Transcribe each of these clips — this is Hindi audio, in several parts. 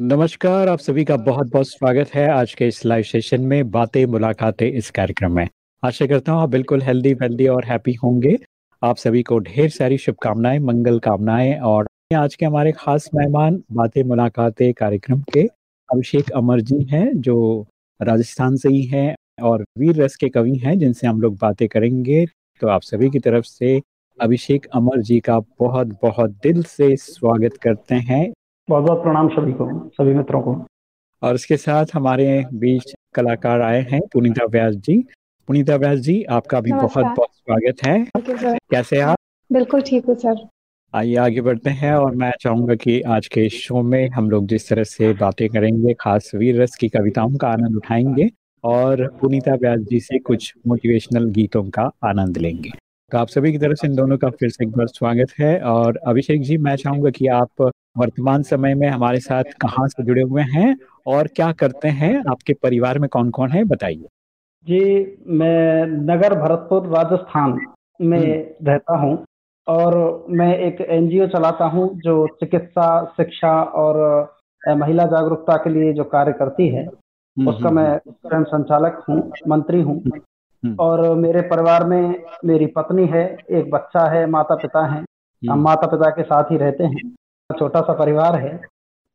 नमस्कार, आप सभी का बहुत बहुत स्वागत है आज के इस लाइव सेशन में बातें, मुलाकातें इस कार्यक्रम में। आशा करता हूँ आप बिल्कुल हेल्दी वेल्दी और हैप्पी होंगे। आप सभी को ढेर सारी शुभकामनाएँ, मंगल कामनाएँ और आज के हमारे खास मेहमान, बातें, मुलाकातें, कार्यक्रम के अभिषेक अमर जी हैं, जो राजस्थान से ही हैं और वीर रस के कवि हैं, जिनसे हम लोग बातें करेंगे। तो आप सभी की तरफ़ से अभिषेक अमर जी का बहुत बहुत दिल से स्वागत करते हैं। बहुत बहुत प्रणाम सभी को सभी मित्रों को। और इसके साथ हमारे बीच कलाकार आए हैं पुनीता व्यास जी। पुनीता व्यास जी आपका भी बहुत बहुत स्वागत है। कैसे आप? बिल्कुल ठीक हूँ सर आइए आगे बढ़ते हैं और मैं चाहूँगा कि आज के शो में हम लोग जिस तरह से बातें करेंगे खास वीर रस की कविताओं का आनंद उठाएँगे और पुनीता व्यास जी से कुछ मोटिवेशनल गीतों का आनंद लेंगे। तो आप सभी की तरफ़ से इन दोनों का फिर से एक बार स्वागत है। और अभिषेक जी मैं चाहूँगा कि आप वर्तमान समय में हमारे साथ कहाँ से जुड़े हुए हैं और क्या करते हैं? आपके परिवार में कौन कौन है? बताइए। जी मैं नगर भरतपुर राजस्थान में हम्म। रहता हूँ और मैं एक एनजीओ चलाता हूँ जो चिकित्सा शिक्षा और महिला जागरूकता के लिए जो कार्य करती है हम्म, उसका हम्म, मैं स्वयं संचालक हूँ मंत्री हूँ। और मेरे परिवार में मेरी पत्नी है एक बच्चा है माता पिता हैं। हम हम्म। माता पिता के साथ ही रहते हैं। छोटा सा परिवार है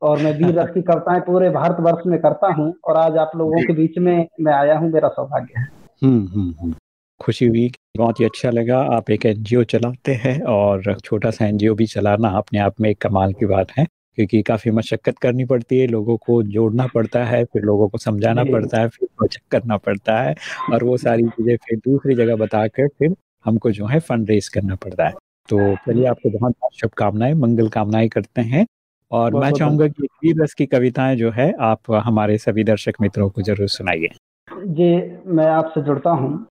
और मैं वीर रस की कविताएँ पूरे भारत वर्ष में करता हूँ और आज आप लोगों के बीच में मैं आया हूँ मेरा सौभाग्य है। हम्म, खुशी हुई बहुत ही अच्छा लगा। आप एक एनजीओ चलाते हैं और छोटा सा एनजीओ भी चलाना अपने आप में एक कमाल की बात है। क्योंकि काफ़ी मशक्क़त करनी पड़ती है, लोगों को जोड़ना पड़ता है, फिर लोगों को समझाना पड़ता है, फिर प्रोजेक्ट करना पड़ता है और वो सारी चीज़ें फिर दूसरी जगह बता कर फिर हमको जो है फंड रेज़ करना पड़ता है। तो चलिए आपको बहुत-बहुत शुभकामनाएँ, मंगल कामनाएँ करते हैं और मैं चाहूँगा कि वीर रस की कविताएँ जो है आप हमारे सभी दर्शक मित्रों को ज़रूर सुनाइए। जी, मैं आपसे जुड़ता हूँ।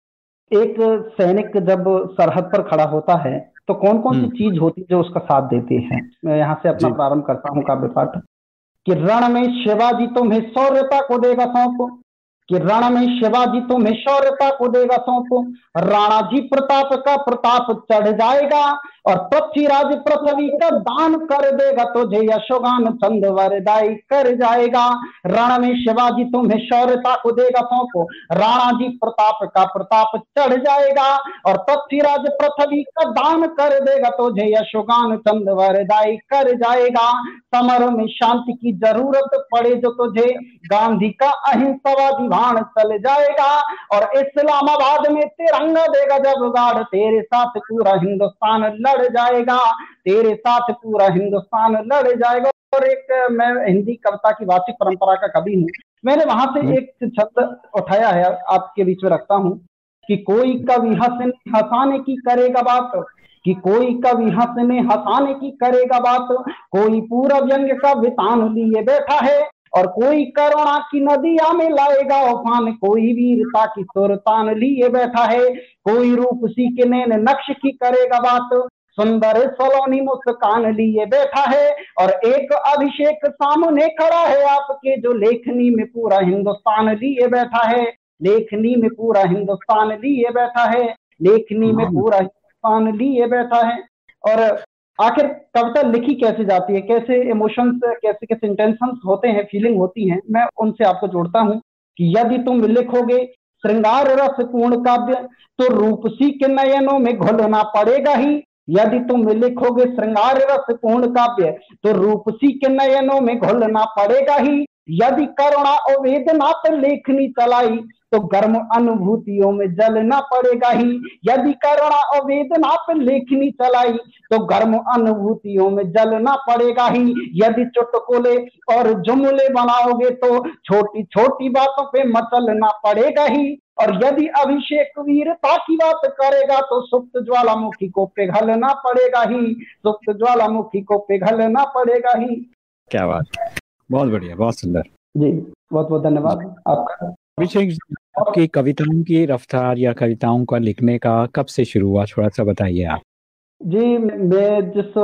एक सैनिक जब सरहद पर खड़ा होता है तो कौन कौन सी हम्म। चीज़ होती है जो उसका साथ देती है? मैं यहाँ से अपना प्रारंभ करता हूँ काव्य पाठ कि रण में शिवाजी तुम्हें शौर्यता को देगा सौंप। कि रण में शिवाजी तुम्हें शौर्यता को देगा सौंप। राणा जी प्रताप का प्रताप चढ़ जाएगा। और पृथ्वीराज पृथ्वी का दान कर देगा तुझे यशोगान चंद वरदाई, कर जाएगा। रण में शिवाजी तुम्हें शौर्यता को देगा सौंपो। राणा जी प्रताप का प्रताप चढ़ जाएगा और पृथ्वीराज पृथ्वी का दान कर देगा तुझे यशोगान चंद वरदाई, कर जाएगा। समर में शांति की ज़रूरत पड़े जो तुझे। गांधी का अहिंसावादी भाण चल जाएगा और इस्लामाबाद में तिरंगा देगा जब गाड़ तेरे साथ पूरा हिंदुस्तान लड़ लड़ जाएगा। तेरे साथ पूरा हिंदुस्तान लड़ जाएगा। और एक मैं हिंदी कविता की वार्षिक परंपरा का कवि हूँ। मैंने वहाँ से। एक शब्द उठाया है आपके बीच में रखता हूँ कि कोई कवि हंसने हंसाने की करेगा बात कि कोई कवि हंसने हंसाने की करेगा बात कोई पूरा व्यंग का वितान लिए बैठा है और कोई करुणा की नदिया में लाएगा उफान कोई वीरता की सुरतान लिए बैठा है कोई रूप सी के नैन नक्श की करेगा बात सुंदर सलोनी मुस्कान लिए बैठा है और एक अभिषेक सामने खड़ा है आपके जो लेखनी में पूरा हिंदुस्तान लिए बैठा है। लेखनी में पूरा हिंदुस्तान लिए बैठा है। लेखनी में हाँ। पूरा हिंदुस्तान लिए बैठा है। और आखिर कविता लिखी कैसे जाती है? कैसे इमोशंस कैसे कैसे इंटेंशन होते हैं फीलिंग होती है? मैं उनसे आपको जोड़ता हूँ कि यदि तुम लिखोगे श्रृंगार रस पूर्ण काव्य तो रूपसी के नयनों में घुलना पड़ेगा ही। यदि तुम लिखोगे श्रृंगार रस पूर्ण काव्य तो रूपसी के नयनों में घुलना पड़ेगा ही। यदि करुणा और वेदना पर लेखनी चलाई तो गर्म अनुभूतियों में जलना पड़ेगा ही। यदि करुणा और वेदना पर लेखनी चलाई तो गर्म अनुभूतियों में जलना पड़ेगा ही। यदि चुटकुले और जुमले बनाओगे तो छोटी छोटी बातों पे मचलना पड़ेगा ही। और यदि अभिषेक वीरता की बात करेगा तो सुप्त ज्वालामुखी को पिघलना पड़ेगा ही। सुप्त ज्वालामुखी को पिघलना पड़ेगा ही। क्या बात। बहुत बढ़िया बहुत सुंदर। जी बहुत बहुत धन्यवाद आपका। अभिषेक आपकी कविताओं की रफ्तार या कविताओं का लिखने का कब से शुरू हुआ थोड़ा सा बताइए आप। जी मैं जिस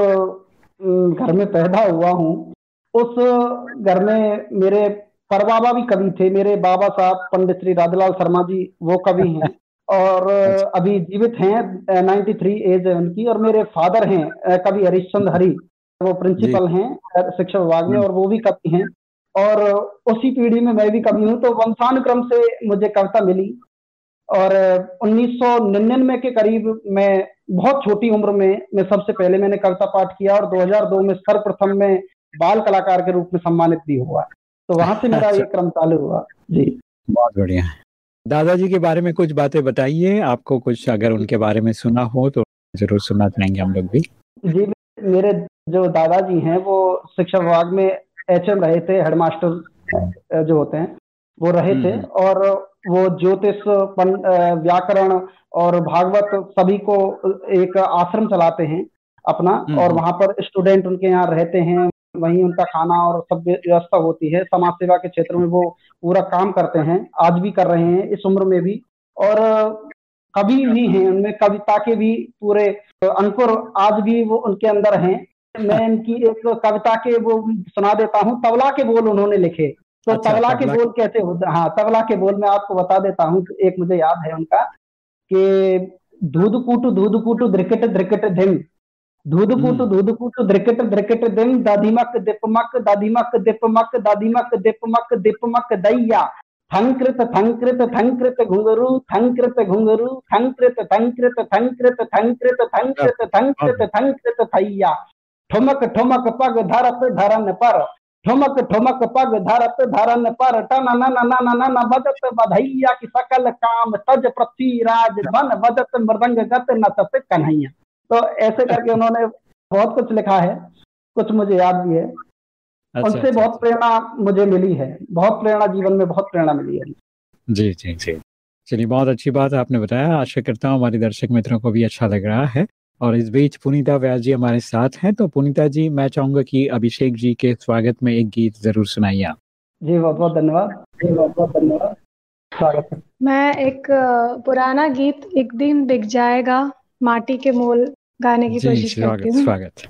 घर में पैदा हुआ हूँ उस घर में मेरे पर बाबा भी कवि थे। मेरे बाबा साहब पंडित श्री राजलाल शर्मा जी वो कवि हैं। और अभी जीवित हैं 93 एज है उनकी। और मेरे फादर हैं कवि हरिश्चंद हरि। वो प्रिंसिपल हैं शिक्षा विभाग में और वो भी कवि हैं। और उसी पीढ़ी में मैं भी कवि हूँ तो वंशानुक्रम से मुझे कविता मिली। और उन्नीस सौ निन्यानवे के करीब मैं बहुत छोटी उम्र में मैं सबसे पहले मैंने कविता पाठ किया और 2002 में सर्वप्रथम में बाल कलाकार के रूप में सम्मानित भी हुआ। तो वहाँ से मेरा ये अच्छा। क्रम चालू हुआ जी बहुत बढ़िया दादाजी के बारे में कुछ बातें बताइए आपको कुछ अगर उनके बारे में सुना हो तो ज़रूर सुनना चाहेंगे हम लोग भी जी मेरे जो दादाजी हैं वो शिक्षा विभाग में एचएम रहे थे हेडमास्टर जो होते हैं वो रहे थे हम्म। और वो ज्योतिष व्याकरण और भागवत सभी को एक आश्रम चलाते हैं अपना हम्म। और वहाँ पर स्टूडेंट उनके यहाँ रहते हैं वहीं उनका खाना और सब व्यवस्था होती है। समाज सेवा के क्षेत्र में वो पूरा काम करते हैं आज भी कर रहे हैं इस उम्र में भी। और कवि भी हैं उनमें कविता के भी पूरे अंकुर आज भी वो उनके अंदर हैं। मैं इनकी एक कविता के वो सुना देता हूँ तबला के बोल उन्होंने लिखे। तो अच्छा, तबला के बोल कैसे होते हाँ? तबला के बोल मैं आपको बता देता हूँ एक मुझे याद है उनका कि दूध कूटू दूध कूटू द्रिकट द्रिकट धिम। दूध कूटू हम्म। दूध कूटू द्रिकट द्रिकट धिम दादीमक दिपमक दादीमक दिपमक दादीमक दिपमक दिपमक दैया थंकृत थंकृत थंकृत घुंगरू थंकृत घुंगरू थंकृत थंकृत थंकृत थंकृत थंकृत थंकृत थंकृत थैया। ठुमक ठुमक पग धरत धरन पर। ठुमक ठुमक पग धरत धरन पर। टन नन नन नन बजत बधैया की सकल काम। तज पृथ्वी राज धन बजत मृदंग गत नचत कन्हैया। तो ऐसे करके उन्होंने बहुत कुछ लिखा है कुछ मुझे याद भी है। अच्छा, उनसे अच्छा, बहुत अच्छा। प्रेरणा मुझे मिली है बहुत प्रेरणा जीवन में बहुत प्रेरणा मिली है। जी जी जी। चलिए बहुत अच्छी बात आपने बताया। आशा करता हूँ हमारे दर्शक मित्रों को भी अच्छा लग रहा है। और इस बीच पुनीता व्यास जी हमारे साथ हैं तो पुनीता जी मैं चाहूँगा कि अभिषेक जी के स्वागत में एक गीत ज़रूर सुनाइए आप। जी बहुत बहुत धन्यवाद। जी बहुत बहुत धन्यवाद। स्वागत मैं एक पुराना गीत एक दिन बिक जाएगा माटी के मोल गाने की कोशिश करती हूँ। स्वागत।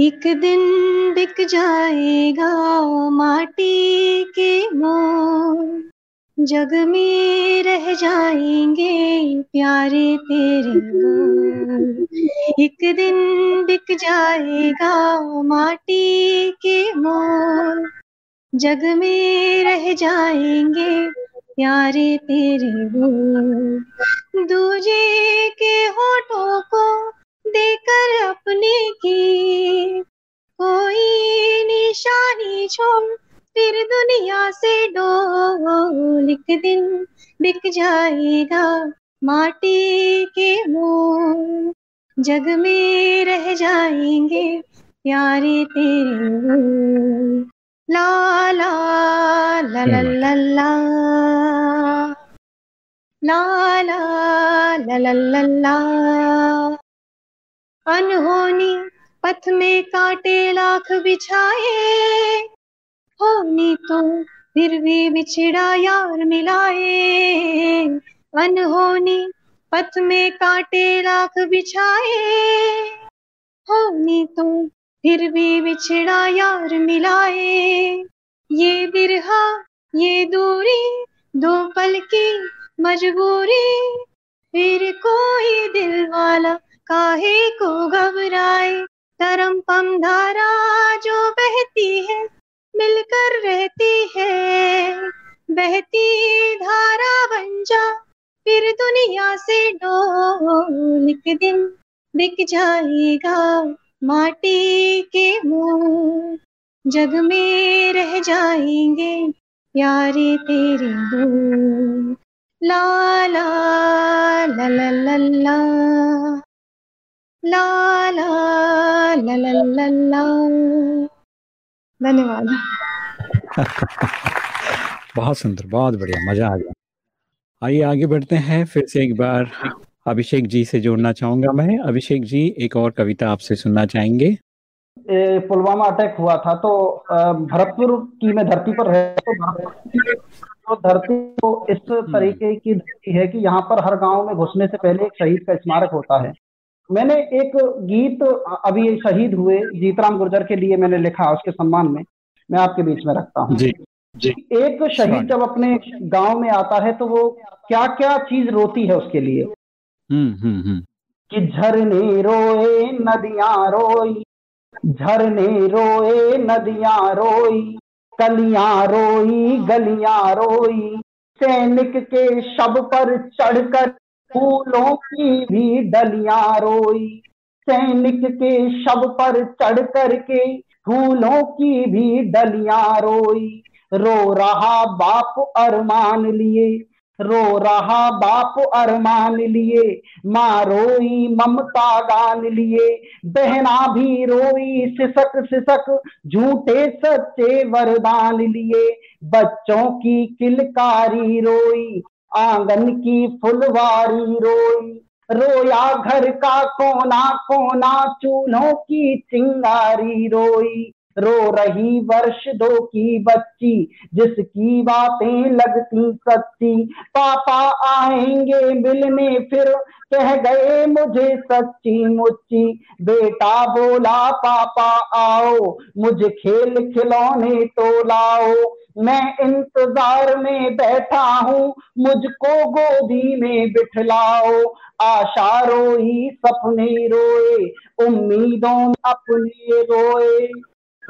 एक दिन बिक जाएगा माटी के मोल जग में रह जाएँगे प्यारे तेरे बोल एक दिन बिक जाएगा माटी के मोल जग में रह जाएँगे प्यारे तेरे बोल दूजे के होठों को देकर अपने की। कोई निशानी छोड़ फिर दुनिया से डोल एक दिन बिक जाएगा माटी के मोल। जग में रह जाएँगे प्यारे तेरे ला ला ला ला ला ला। ला ला ला ला अनहोनी पथ में काटे लाख बिछाए। होनी तो फिर भी बिछड़ा यार मिलाए। अनहोनी पथ में काटे लाख बिछाए। होनी तो फिर भी बिछड़ा यार मिलाए। ये बिरहा, ये दूरी, दो पल की मजबूरी, फिर कोई दिल वाला काहे को घबराए? तरम पम धारा जो बहती है, मिलकर रहती है। बहती धारा बन जा, फिर दुनिया से डोल एक दिन बिक जाएगा माटी के मुँह। जग में रह जाएँगे प्यारे तेरे बोल ला ला ला ला ला ला. ला ला ला ला ला धन्यवाद. बहुत सुंदर बहुत बढ़िया मज़ा आ गया। आइए आगे बढ़ते हैं फिर से एक बार अभिषेक जी से जोड़ना चाहूँगा मैं। अभिषेक जी एक और कविता आपसे सुनना चाहेंगे? पुलवामा अटैक हुआ था तो भरतपुर की मैं धरती पर है तो धरती तो इस हम्म। तरीके की धरती है कि यहाँ पर हर गाँव में घुसने से पहले एक शहीद का स्मारक होता है। मैंने एक गीत अभी शहीद हुए जीतराम गुर्जर के लिए मैंने लिखा उसके सम्मान में मैं आपके बीच में रखता हूँ। जी जी। एक शहीद जब अपने गाँव में आता है तो वो क्या क्या चीज़ रोती है उसके लिए? हम्म हम्म। कि झरने रोए नदियाँ रोई झरने रोए नदियाँ रोई। कलियाँ रोई, गलियाँ रोई। सैनिक के शब पर चढ़कर फूलों की भी डलियाँ रोई। सैनिक के शब पर चढ़ कर के फूलों की भी डलियाँ रोई। रो रहा बाप अरमान लिए रो रहा बाप अरमान लिए माँ रोई ममता गान लिए। बहना भी रोई सिसक सिसक, झूठे सच्चे वरदान लिए। बच्चों की किलकारी रोई, आँगन की फुलवारी रोई। रोया घर का कोना कोना, चूल्हों की चिंगारी रोई। रो रही वर्ष दो की बच्ची, जिसकी बातें लगती सच्ची। पापा आएँगे मिलने फिर कह गए मुझे सच्ची मुच्ची। बेटा बोला, पापा आओ, मुझे खेल खिलौने तो लाओ। मैं इंतज़ार में बैठा हूँ, मुझको गोदी में बिठलाओ। आशा रोई, सपने रोए, उम्मीदों अपने रोए।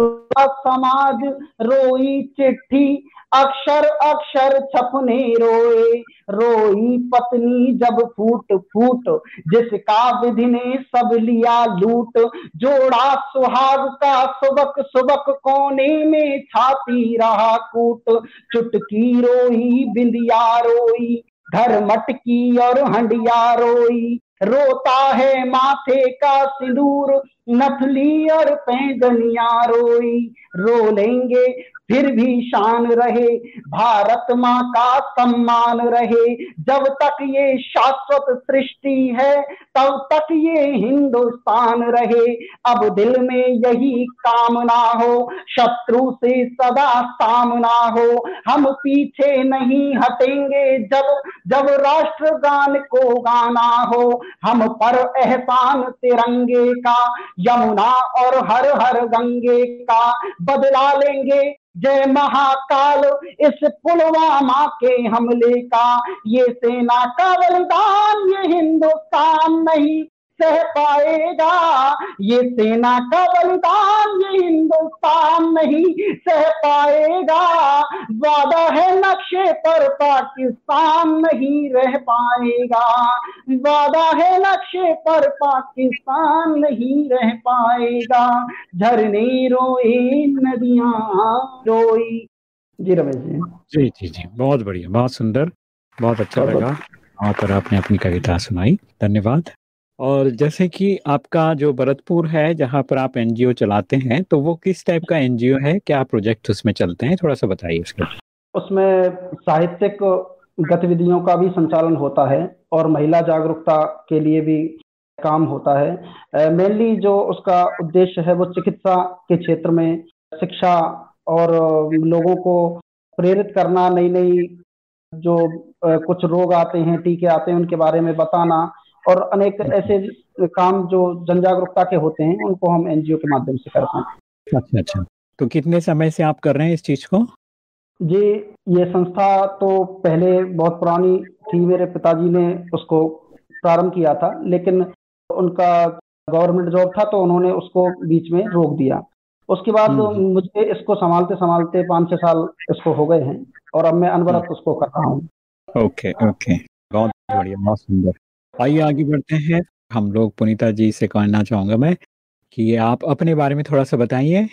समाज रोई चिट्ठी, अक्षर अक्षर छपने रोए। रोई पत्नी जब फूट फूट, जिसका विधि ने सब लिया लूट। जोड़ा सुहाग का सुबक सुबक कोने में छाती रहा कूट। चुटकी रोई, बिंदिया रोई, घर मटकी और हंडिया रोई। रोता है माथे का सिंदूर नथली और पैदनिया रोई रो लेंगे फिर भी शान रहे, भारत माँ का सम्मान रहे। जब तक ये शाश्वत सृष्टि है, तब तक ये हिंदुस्तान रहे। अब दिल में यही कामना हो, शत्रु से सदा सामना हो। हम पीछे नहीं हटेंगे जब जब राष्ट्रगान को गाना हो। हम पर एहसान तिरंगे का, यमुना और हर हर गंगे का बदला लेंगे। जय महाकाल इस पुलवामा के हमले का ये सेना का बलिदान ये हिंदुस्तान नहीं। सह पाएगा। ये सेना का बलिदान ये हिंदुस्तान नहीं सह पाएगा। वादा है नक्शे पर पाकिस्तान नहीं रह पाएगा। वादा है नक्शे पर पाकिस्तान नहीं रह पाएगा। झरने रोए नदियाँ रोई। जी रमेश जी। जी जी जी। बहुत बढ़िया बहुत सुंदर बहुत अच्छा लगा। वहाँ पर आपने अपनी कविता सुनाई। धन्यवाद। और जैसे कि आपका जो भरतपुर है, जहाँ पर आप एनजीओ चलाते हैं तो वो किस टाइप का एनजीओ है? क्या प्रोजेक्ट उसमें चलते हैं? थोड़ा सा बताइए उसके उसमें साहित्यिक गतिविधियों का भी संचालन होता है और महिला जागरूकता के लिए भी काम होता है। मेनली जो उसका उद्देश्य है वो चिकित्सा के क्षेत्र में शिक्षा और लोगों को प्रेरित करना नई नई जो कुछ रोग आते हैं, टीके आते हैं, उनके बारे में बताना और अनेक ऐसे काम जो जन जागरूकता के होते हैं उनको हम एनजीओ के माध्यम से करते हैं। अच्छा अच्छा। तो कितने समय से आप कर रहे हैं इस चीज़ को? जी ये संस्था तो पहले बहुत पुरानी थी मेरे पिताजी ने उसको प्रारंभ किया था लेकिन उनका गवर्नमेंट जॉब था तो उन्होंने उसको बीच में रोक दिया। उसके बाद हम्म, हम्म। मुझे इसको संभालते संभालते पाँच छह साल इसको हो गए हैं और अब मैं अनवरत हम्म। उसको कर रहा हूँ। Okay okay. बहुत बढ़िया बहुत सुंदर। आइए आगे बढ़ते हैं। हम लोग पुनीता जी से कहना चाहूँगा मैं कि आप अपने बारे में थोड़ा सा बताइए।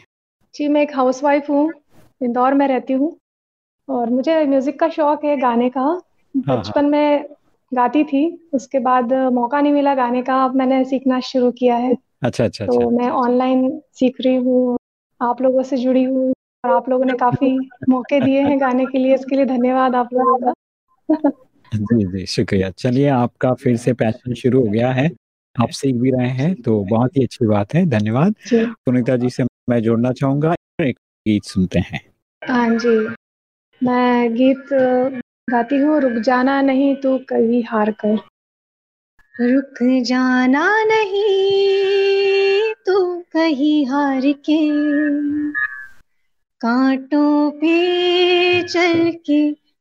जी मैं एक हाउसवाइफ हूँ इंदौर में रहती हूँ और मुझे म्यूज़िक का शौक है गाने का। हाँ, हाँ। बचपन में गाती थी उसके बाद मौका नहीं मिला गाने का अब मैंने सीखना शुरू किया है। अच्छा अच्छा तो अच्छा। मैं ऑनलाइन सीख रही हूँ आप लोगों से जुड़ी हूँ और आप लोगों ने काफ़ी मौके दिए हैं गाने के लिए इसके लिए धन्यवाद आप लोगों का। जी जी शुक्रिया। चलिए आपका फिर से पैशन शुरू हो गया है। आप सीख भी रहे हैं तो बहुत ही अच्छी बात है। धन्यवाद। सुनीता जी से मैं जोड़ना चाहूँगा एक गीत सुनते हैं। हाँ जी। मैं गीत गाती हूँ रुक जाना नहीं तू कभी हार कर। रुक जाना नहीं तू कहीं हार के। कांटों पे चल के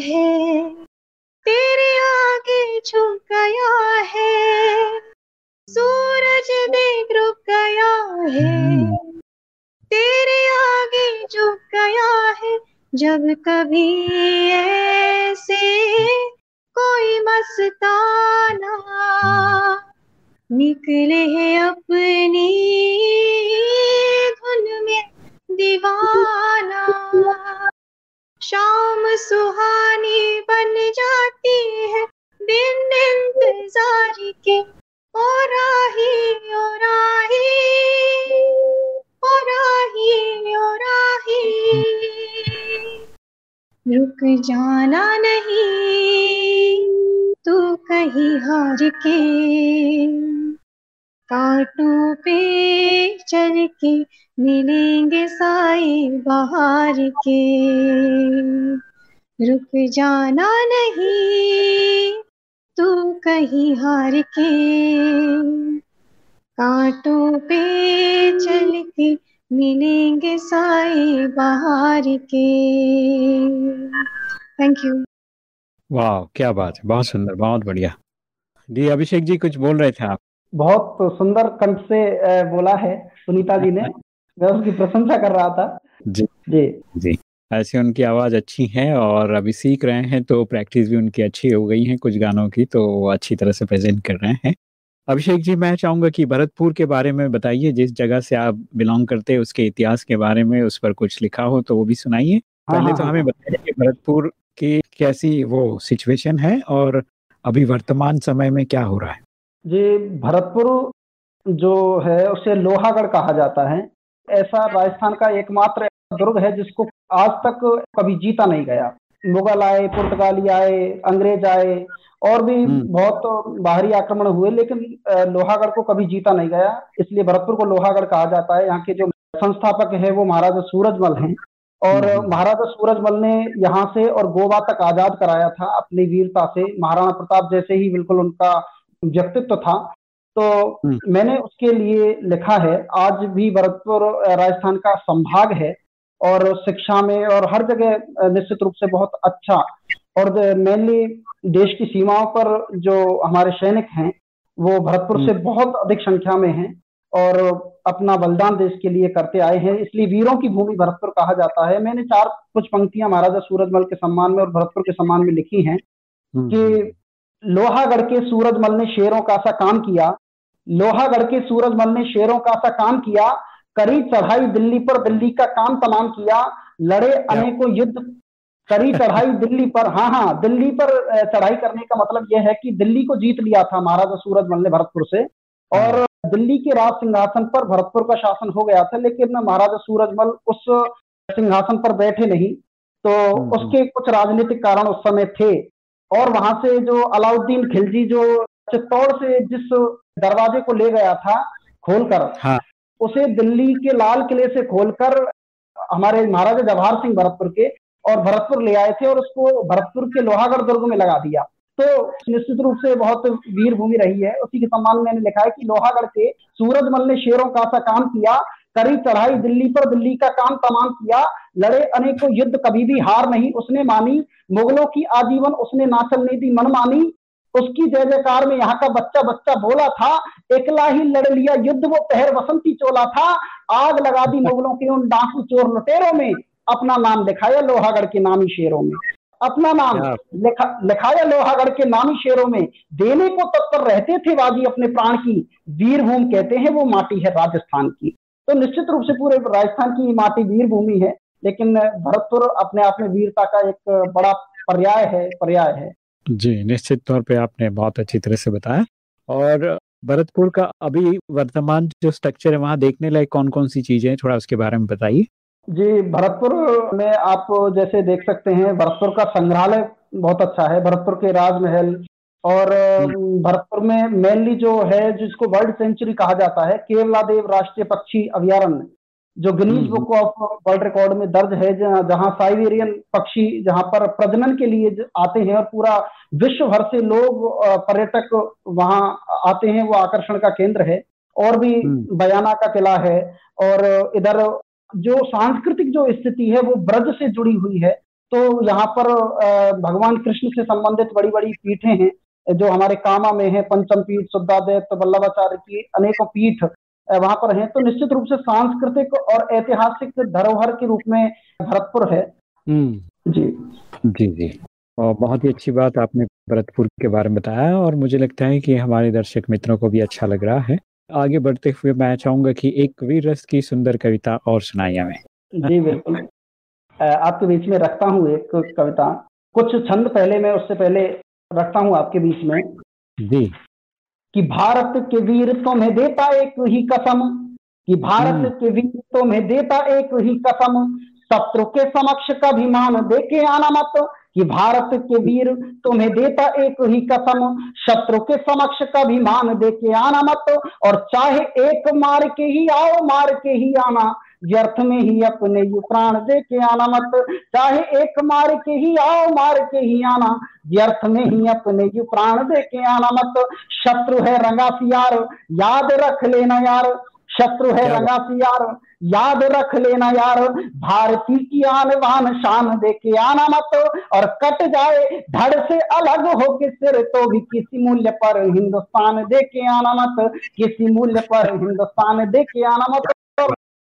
है। तेरे आगे झुक गया है। सूरज देख रुक गया है। तेरे आगे झुक गया है। जब कभी ऐसे कोई मस्ताना निकले है अपनी धुन में दीवाना। शाम सुहानी बन जाती है। दिन इंतज़ार के ओ राही ओ राही ओ राही ओ राही रुक जाना नहीं तू कहीं हार के। कांटों पे चल के, मिलेंगे साए बाहर के। रुक जाना नहीं, तू कहीं हार के। कांटों पे चल के, मिलेंगे साए बाहर के। थैंक यू वाह क्या बात है, बहुत सुंदर, बहुत बढ़िया। जी, अभिषेक जी, कुछ बोल रहे थे आप? बहुत सुंदर कंठ से बोला है सुनीता जी ने। मैं उसकी प्रशंसा कर रहा था। जी। जी। जी। ऐसे उनकी आवाज़ अच्छी है और अभी सीख रहे हैं तो प्रैक्टिस भी उनकी अच्छी हो गई है कुछ गानों की तो वो अच्छी तरह से प्रेजेंट कर रहे हैं। अभिषेक जी मैं चाहूँगा कि भरतपुर के बारे में बताइए जिस जगह से आप बिलोंग करते हैं उसके इतिहास के बारे में उस पर कुछ लिखा हो तो वो भी सुनाइए। हाँ, पहले हाँ, तो हाँ, हमें बताइए कि भरतपुर की कैसी वो सिचुएशन है और अभी वर्तमान समय में क्या हो रहा है। जी भरतपुर जो है उसे लोहागढ़ कहा जाता है। ऐसा राजस्थान का एकमात्र दुर्ग है जिसको आज तक कभी जीता नहीं गया। मुगल आए पुर्तगाली आए अंग्रेज़ आए और भी बहुत बाहरी आक्रमण हुए लेकिन लोहागढ़ को कभी जीता नहीं गया। इसलिए भरतपुर को लोहागढ़ कहा जाता है। यहाँ के जो संस्थापक है वो महाराजा सूरजमल हैं। और महाराजा सूरजमल ने यहाँ से और गोवा तक आज़ाद कराया था अपनी वीरता से। महाराणा प्रताप जैसे ही बिल्कुल उनका व्यक्तित्व था। तो मैंने उसके लिए लिखा है आज भी भरतपुर राजस्थान का संभाग है और शिक्षा में और हर जगह निश्चित रूप से बहुत अच्छा। और मेनली देश की सीमाओं पर जो हमारे सैनिक हैं वो भरतपुर से बहुत अधिक संख्या में हैं और अपना बलिदान देश के लिए करते आए हैं। इसलिए वीरों की भूमि भरतपुर कहा जाता है। मैंने चार कुछ पंक्तियाँ महाराजा सूरजमल के सम्मान में और भरतपुर के सम्मान में लिखी हैं कि लोहागढ़ के सूरजमल ने शेरों का सा काम किया। लोहागढ़ के सूरजमल ने शेरों का सा काम किया। करी चढ़ाई दिल्ली पर दिल्ली का काम तमाम किया। लड़े अनेकों युद्ध। करी चढ़ाई दिल्ली पर हाँ हाँ दिल्ली पर चढ़ाई करने का मतलब यह है कि दिल्ली को जीत लिया था महाराजा सूरजमल ने भरतपुर से। और दिल्ली के राज सिंहासन पर भरतपुर का शासन हो गया था लेकिन महाराजा सूरजमल उस सिंहासन पर बैठे नहीं। तो उसके कुछ राजनीतिक कारण उस समय थे। और वहाँ से जो अलाउद्दीन खिलजी जो चित्तौड़ से जिस दरवाजे को ले गया था खोलकर हाँ। उसे दिल्ली के लाल किले से खोलकर हमारे महाराजा जवाहर सिंह भरतपुर के और भरतपुर ले आए थे और उसको भरतपुर के लोहागढ़ दुर्ग में लगा दिया तो निश्चित रूप से बहुत वीर भूमि रही है उसी के सम्मान में मैंने लिखा है कि लोहागढ़ के सूरजमल ने शेरों का सा काम किया करी चढ़ाई दिल्ली पर दिल्ली का काम तमाम किया लड़े अनेकों युद्ध कभी भी हार नहीं उसने मानी मुगलों की आजीवन उसने नाचल नीति मन मानी। उसकी जय जयकार में यहाँ का बच्चा बच्चा बोला था एकला ही लड़ लिया युद्ध वो पहर वसंती चोला था। आग लगा दी मुगलों के उन डाकू चोर लुटेरों में अपना नाम लिखाया लोहागढ़ के नामी शेरों में। अपना नाम लिखा लिखाया लोहागढ़ के नामी शेरों में। देने को तत्पर रहते थे बाजी अपने प्राण की। वीरभूम कहते हैं वो माटी है राजस्थान की। तो निश्चित रूप से पूरे राजस्थान की माटी वीर भूमि है। लेकिन भरतपुर अपने आप में वीरता का एक बड़ा पर्याय है पर्याय है। जी निश्चित तौर पे आपने बहुत अच्छी तरह से बताया। और भरतपुर का अभी वर्तमान जो स्ट्रक्चर है वहाँ देखने लायक कौन कौन सी चीज़ें हैं थोड़ा उसके बारे में बताइए। जी भरतपुर में आप जैसे देख सकते हैं भरतपुर का संग्रहालय बहुत अच्छा है भरतपुर के राजमहल। और हम्म। भरतपुर में मेनली जो है जिसको वर्ल्ड सेंचुरी कहा जाता है केवला देव राष्ट्रीय पक्षी अभ्यारण्य। जो Guinness book of world record में दर्ज है जहाँ साइबेरियन पक्षी जहाँ पर प्रजनन के लिए आते हैं और पूरा विश्व भर से लोग पर्यटक वहाँ आते हैं वो आकर्षण का केंद्र है और भी हम्म। बयाना का किला है और इधर जो सांस्कृतिक जो स्थिति है वो ब्रज से जुड़ी हुई है तो यहाँ पर भगवान कृष्ण से संबंधित बड़ी बड़ी पीठे हैं जो हमारे कामा में है पंचम पीठ सुद्धादेव तो वल्लभाचार्य की अनेकों पीठ वहाँ पर हैं। तो निश्चित रूप से सांस्कृतिक और ऐतिहासिक धरोहर के रूप में भरतपुर है। हम्म। जी। जी जी। और बहुत ही अच्छी बात आपने भरतपुर के बारे में बताया और मुझे लगता है कि हमारे दर्शक मित्रों को भी अच्छा लग रहा है। आगे बढ़ते हुए मैं चाहूँगा कि एक वीर रस की सुंदर कविता और सुनाई हमें जी बिल्कुल। आपके बीच में रखता हूँ एक कविता। कुछ छंद पहले मैं उससे पहले रखता हूँ आपके बीच में। जी। कि भारत के वीर तुम्हें देता एक ही कसम कि भारत हम्म। के वीर तुम्हें देता एक ही कसम शत्रु के समक्ष कभी मान दे के आना मत कि भारत के वीर तुम्हें देता एक ही कसम शत्रु के समक्ष कभी मान दे के आना मत और चाहे एक मार के ही आओ मार के ही आना व्यर्थ में ही अपने यु प्राण दे के आना मत। चाहे एक मार के ही आओ मार के ही आना। व्यर्थ में ही अपने यु प्राण दे के आना मत। शत्रु है रंगा सियार याद रख लेना यार। शत्रु है रंगा सियार याद रख लेना यार। भारती की आन वान शान दे के आना मत। और कट जाए धड़ से अलग हो के सिर तो भी किसी मूल्य पर हिंदुस्तान दे के आना मत। किसी मूल्य पर हिंदुस्तान दे के आना मत।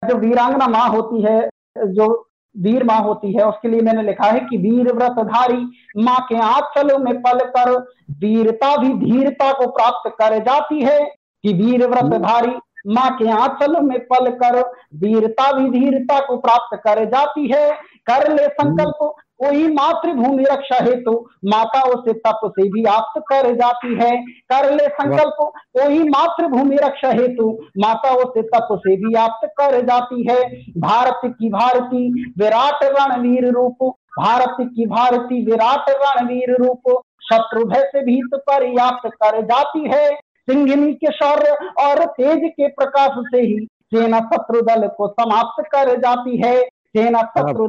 जो वीरांगना माँ होती है, जो वीर माँ होती है, उसके लिए मैंने लिखा है कि वीर व्रतधारी माँ के आंचलों में पल कर वीरता भी धीरता को प्राप्त कर जाती है कि वीर व्रतधारी माँ के आंचलों में पल कर वीरता भी धीरता को प्राप्त कर जाती है। कर ले संकल्प कोई मातृभूमि रक्षा हेतु तो माता उसे तप से भी आप्त कर जाती है। कर ले संकल्प, कोई मातृभूमि रक्षा हेतु तो माता उसे तप से भी आप्त कर जाती है। भारत की भारती विराट रणवीर रूप, भारत की भारती विराट रणवीर रूप शत्रु भय से भीत पर्याप्त कर जाती है। सिंघनी के शौर्य और तेज के प्रकाश से ही सेना शत्रु दल को समाप्त कर जाती है। सेना शत्रु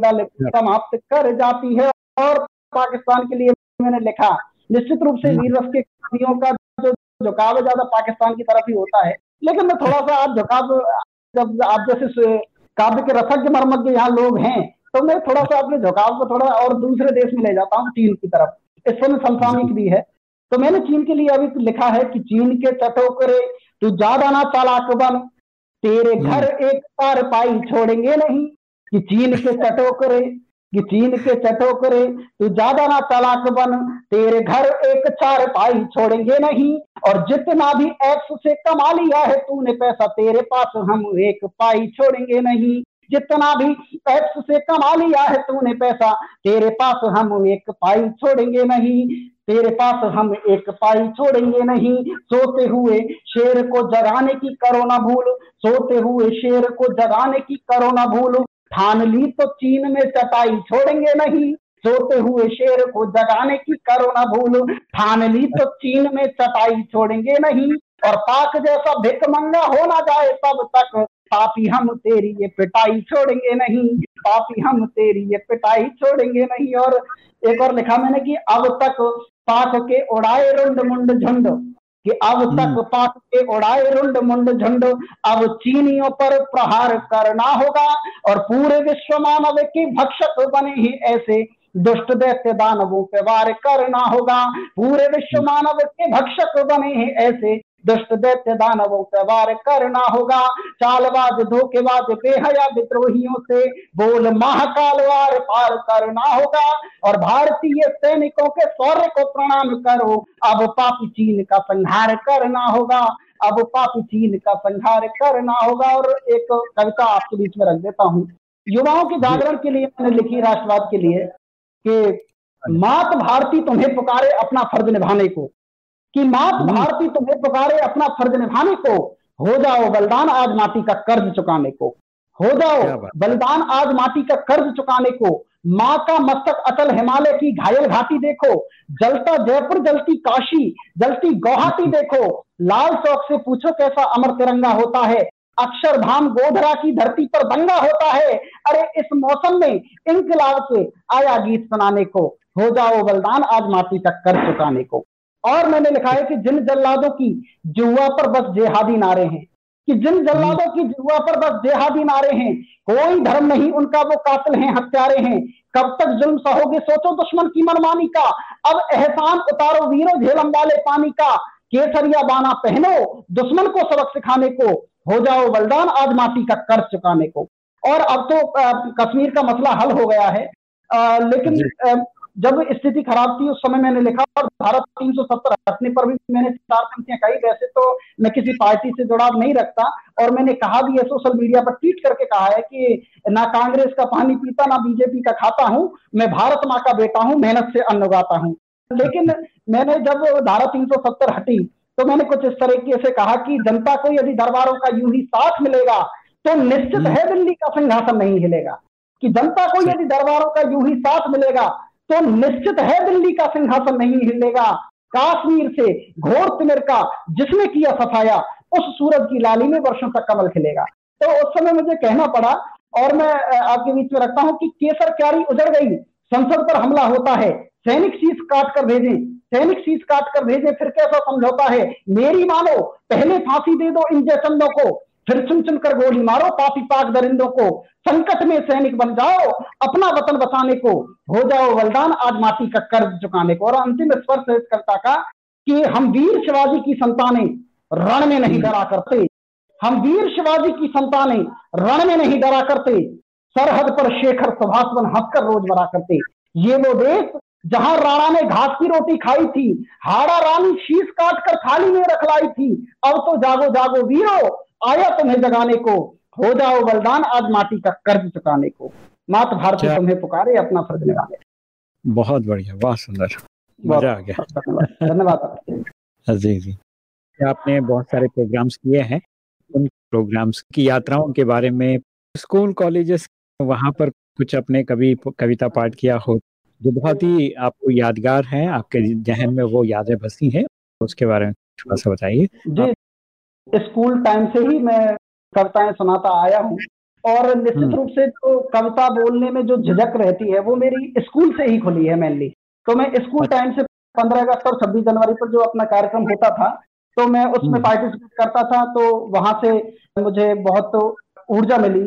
समाप्त कर जाती है और पाकिस्तान के लिए मैंने लिखा। निश्चित रूप से वीरस के कवियों का जो झुकाव ज़्यादा पाकिस्तान की तरफ़ ही होता है। लेकिन मैं थोड़ा सा आप झुकाव जब आप जैसे काव्य के रसज्ञ मर्मज्ञ यहाँ लोग हैं तो मैं थोड़ा सा अपने झुकाव को थोड़ा और दूसरे देश में ले जाता हूँ चीन की तरफ़। इस समय समसामिक भी है। तो मैंने चीन के लिए अभी लिखा है कि चीन के चटोकरे तू ज़्यादा ना चालाक बन तेरे। घर एक तार पाई छोड़ेंगे नहीं। कि चीन के चटोकरे कि चीन के चटोकरे तू ज़्यादा ना तलाक बन, तेरे घर एक चार पाई छोड़ेंगे नहीं, और जितना भी एप्स से कमा लिया है तूने पैसा, तेरे पास हम एक पाई छोड़ेंगे नहीं। जितना भी एप्स से कमा लिया है तूने पैसा, तेरे पास हम एक पाई छोड़ेंगे नहीं। तेरे पास हम एक पाई छोड़ेंगे नहीं। सोते हुए शेर को जगाने की करो ना भूल, सोते हुए शेर को जगाने की करो ना भूल। ठान ली तो चीन में चटाई छोड़ेंगे नहीं। सोते हुए शेर को जगाने की करो ना भूल। ठान ली तो चीन में चटाई छोड़ेंगे नहीं। और पाक जैसा भिकमंगा हो ना जाए तब तक, पापी हम तेरी ये पिटाई छोड़ेंगे नहीं। पापी हम तेरी ये पिटाई छोड़ेंगे नहीं। और एक और लिखा मैंने कि अब तक पाक के उड़ाए रुंड मुंड झुंड। कि अब तक हम्म। पाक के उड़ाए रुंड मुंड झुंड अब चीनियों पर प्रहार करना होगा और पूरे विश्व मानव की भक्षक बने ही ऐसे दुष्ट दैत्य दानवों पे वार करना होगा पूरे विश्व मानव के भक्षक बने ही ऐसे दुष्ट दैत्य दानवों पर वार करना होगा। चालबाज धोखेबाज बेहया विद्रोहियों से बोल महाकाल वार पार करना होगा और भारतीय सैनिकों के शौर्य को प्रणाम करो। अब पापी चीन का संहार करना होगा। अब पापी चीन का संहार करना होगा और एक कविता आपके बीच में रख देता हूँ। युवाओं के जागरण के लिए मैंने लिखी राष्ट्रवाद के लिए कि मात भारती तुम्हें पुकारे अपना फ़र्ज़ निभाने को। कि मात। भारती तुम्हें पुकारे अपना फ़र्ज़ निभाने को। हो जाओ बलिदान आज माटी का कर्ज चुकाने को। हो जाओ बलिदान आज माटी का कर्ज चुकाने को। माँ का मस्तक अटल हिमालय की घायल घाटी देखो। जलता जयपुर जलती काशी जलती गुवाहाटी देखो। लाल चौक से पूछो कैसा अमर तिरंगा होता है। अक्षरधाम गोधरा की धरती पर दंगा होता है। अरे इस मौसम में इंकलाब से आया गीत सुनाने को। हो जाओ बलिदान आज माटी का कर चुकाने को। और मैंने लिखा है कि जिन जल्लादों की जुआ पर बस जेहादी नारे हैं कि जिन जल्लादों की जुआ पर बस जेहादी नारे हैं कोई धर्म नहीं उनका वो कातिल हैं हत्यारे हैं। कब तक जुल्म सहोगे? सोचो दुश्मन की मनमानी का। अब एहसान उतारो वीरो झेलम वाले पानी का। केसरिया बाना पहनो दुश्मन को सबक सिखाने को। हो जाओ बलिदान आज माटी का कर्ज चुकाने को। और अब तो कश्मीर का मसला हल हो गया है। आ, लेकिन जब स्थिति खराब थी उस समय मैंने लिखा और भारत तीन सौ सत्तर हटने पर भी मैंने चार पंक्तियाँ कही। वैसे तो मैं किसी पार्टी से जुड़ाव नहीं रखता और मैंने कहा भी है सोशल मीडिया पर ट्वीट करके कहा है कि ना कांग्रेस का पानी पीता ना बीजेपी का खाता हूँ मैं भारत माँ का बेटा हूँ मेहनत से अन्न उगाता हूँ। लेकिन मैंने जब धारा तीन सौ सत्तर हटी तो मैंने कुछ इस तरीके से कहा कि जनता को यदि दरबारों का यूँ ही साथ मिलेगा तो निश्चित हम्म। है दिल्ली का सिंहासन नहीं हिलेगा। कि जनता को यदि दरबारों का यूँ ही साथ मिलेगा तो निश्चित है दिल्ली का सिंहासन नहीं हिलेगा काश्मीर से घोर तिमिर का जिसने किया सफाया, उस सूरज की लाली में वर्षों तक कमल खिलेगा। तो उस समय मुझे कहना पड़ा, और मैं आपके बीच में रखता हूँ कि केसर क्यारी उजड़ गई। संसद पर हमला होता है। सैनिक शीश काट कर भेजें। सैनिक शीश काट कर भेजे, फिर कैसा समझौता है? मेरी मानो, पहले फांसी दे दो इन जैसंदों को। फिर चुन चुन कर गोली मारो, पापी पाक दरिंदों को। संकट में सैनिक बन जाओ, अपना वतन बचाने को। हो जाओ बलिदान आज माटी का कर्ज चुकाने को। और अंतिम स्पर्श करता का कि हम वीर शिवाजी की संतानें रण में नहीं डरा करते। हम वीर शिवाजी की संतानें रण में नहीं डरा करते। सरहद पर शेखर सुभाष हंसकर रोज मरा करते। ये वो देश जहाँ राणा ने घास की रोटी खाई थी, हाड़ा रानी शीश काट कर थाली में रख लाई थी। अब तो जागो जागो वीरो आया तुम्हें जगाने को। हो जाओ बलिदान आज माटी का कर्ज चुकाने को। मात भारती तुम्हें पुकारे अपना फ़र्ज़ निभाने। बहुत बढ़िया बहुत सुंदर। मज़ा आ गया। धन्यवाद जी जी। आपने बहुत सारे प्रोग्राम्स किए हैं। उन प्रोग्राम्स की यात्राओं के बारे में स्कूल कॉलेजेस वहाँ पर कुछ अपने कभी कविता पाठ किया हो जो बहुत ही आपको यादगार है। आपके जहन में वो यादें बसी हैं। उसके बारे में थोड़ा सा बताइए। स्कूल टाइम से ही मैं कविताएँ सुनाता आया हूँ और निश्चित हम्म। रूप से जो कविता बोलने में जो झिझक रहती है वो मेरी स्कूल से ही खुली है मेनली तो मैं स्कूल टाइम अच्छा। से पंद्रह अगस्त और छब्बीस जनवरी पर जो अपना कार्यक्रम होता था तो मैं उसमें पार्टिसिपेट हम्म। करता था तो वहाँ से मुझे बहुत ऊर्जा मिली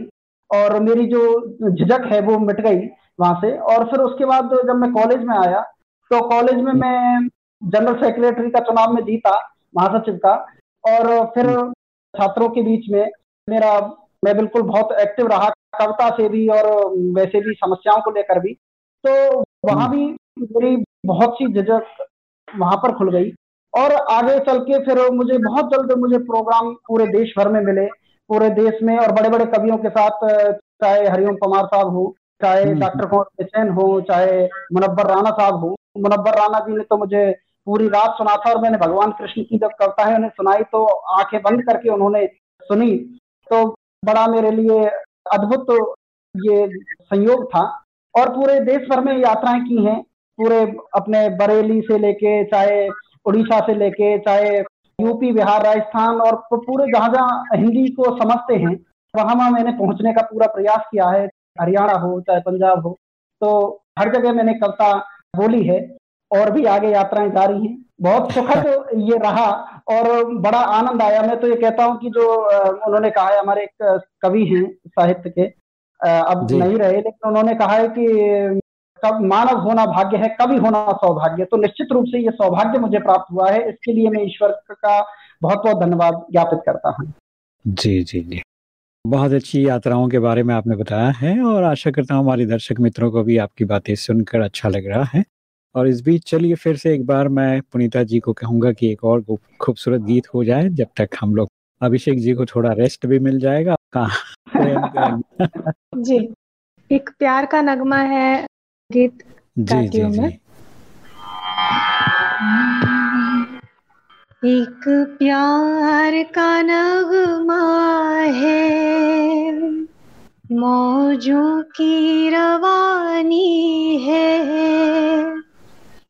और मेरी जो झिझक है वो मिट गई वहाँ से और फिर उसके बाद जब मैं कॉलेज में आया तो कॉलेज में मैं जनरल सेक्रेटरी का चुनाव में जीता महासचिव का और फिर छात्रों के बीच में मेरा मैं बिल्कुल बहुत एक्टिव रहा कविता से भी और वैसे भी समस्याओं को लेकर भी। तो वहाँ भी मेरी बहुत सी झिझक वहाँ पर खुल गई और आगे चल के फिर मुझे बहुत जल्द मुझे प्रोग्राम पूरे देश भर में मिले पूरे देश में और बड़े बड़े कवियों के साथ चाहे हरिओम पमार साहब हो चाहे हम्म, डॉक्टर कौर हो चाहे मुनब्बर राणा साहब हो। मुनब्बर राणा जी ने तो मुझे पूरी रात सुना था और मैंने भगवान कृष्ण की जब कविता है उन्हें सुनाई तो आँखें बंद करके उन्होंने सुनी। तो बड़ा मेरे लिए अद्भुत तो ये संयोग था। और पूरे देश भर में यात्राएँ की हैं। पूरे अपने बरेली से लेके, चाहे उड़ीसा से लेके, चाहे यूपी, बिहार, राजस्थान और पूरे जहाँ जहाँ हिंदी को समझते हैं, वहाँ वहाँ मैंने पहुँचने का पूरा प्रयास किया है। हरियाणा हो, चाहे पंजाब हो तो हर जगह मैंने कविता बोली है। और भी आगे यात्राएँ जारी हैं। बहुत सुखद ये रहा और बड़ा आनंद आया। मैं तो ये कहता हूँ कि जो उन्होंने कहा है हमारे एक कवि हैं साहित्य के अब नहीं रहे लेकिन उन्होंने कहा है कि कब मानव होना भाग्य है कवि होना सौभाग्य। तो निश्चित रूप से ये सौभाग्य मुझे प्राप्त हुआ है। इसके लिए मैं ईश्वर का बहुत बहुत धन्यवाद ज्ञापित करता हूँ। जी जी जी। बहुत अच्छी यात्राओं के बारे में आपने बताया है और आशा करता हूँ हमारे दर्शक मित्रों को भी आपकी बातें सुनकर अच्छा लग रहा है। और इस बीच चलिए फिर से एक बार मैं पुनीता जी को कहूँगा कि एक और खूबसूरत गीत हो जाए जब तक हम लोग अभिषेक जी को थोड़ा रेस्ट भी मिल जाएगा। जी। एक प्यार का नगमा है गीत जी जी जी। एक प्यार का नगमा है मौजों की रवानी है।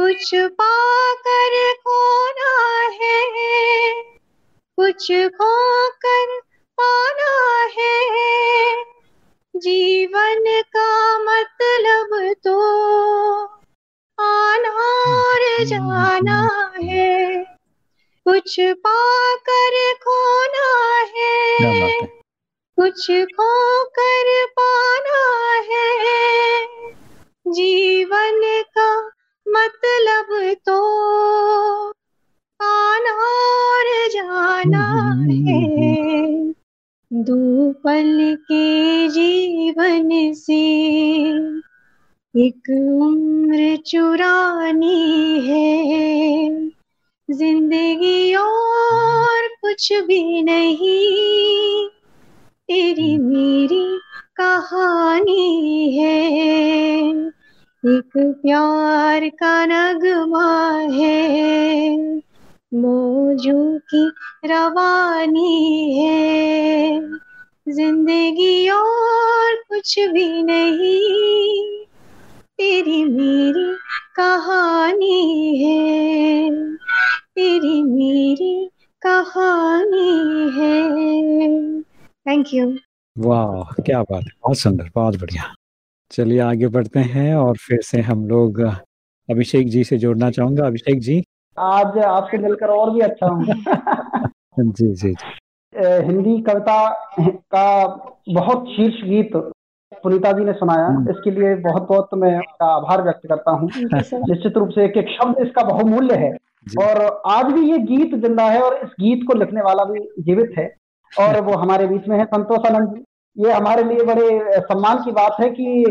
कुछ पाकर खोना है कुछ खोकर पाना है। जीवन का मतलब तो आना और जाना है। कुछ पाकर खोना है। कुछ खोकर पाना है। जीवन का मतलब तो आना और जाना है। दो पल के जीवन से एक उम्र चुरानी है। ज़िंदगी और कुछ भी नहीं, तेरी मेरी कहानी है। एक प्यार का नगमा है, मौजू की रवानी है। ज़िंदगी और कुछ भी नहीं, तेरी मेरी कहानी है। तेरी मेरी कहानी है। थैंक यू वाह, क्या बात है, बहुत सुंदर, बहुत बढ़िया। चलिए आगे बढ़ते हैं और फिर से हम लोग अभिषेक जी से जोड़ना चाहूँगा। अभिषेक जी? आज आपसे मिलकर और भी अच्छा हूँ। जी जी हिंदी कविता का बहुत शीर्ष गीत पुनीता जी ने सुनाया। हम्म। इसके लिए बहुत बहुत मैं आपका आभार व्यक्त करता हूँ। निश्चित रूप से एक एक शब्द इसका बहुमूल्य है। और आज भी ये गीत ज़िंदा है और इस गीत को लिखने वाला भी जीवित है। और वो हमारे बीच में है संतोष आनंद जी। ये हमारे लिए बड़े सम्मान की बात है कि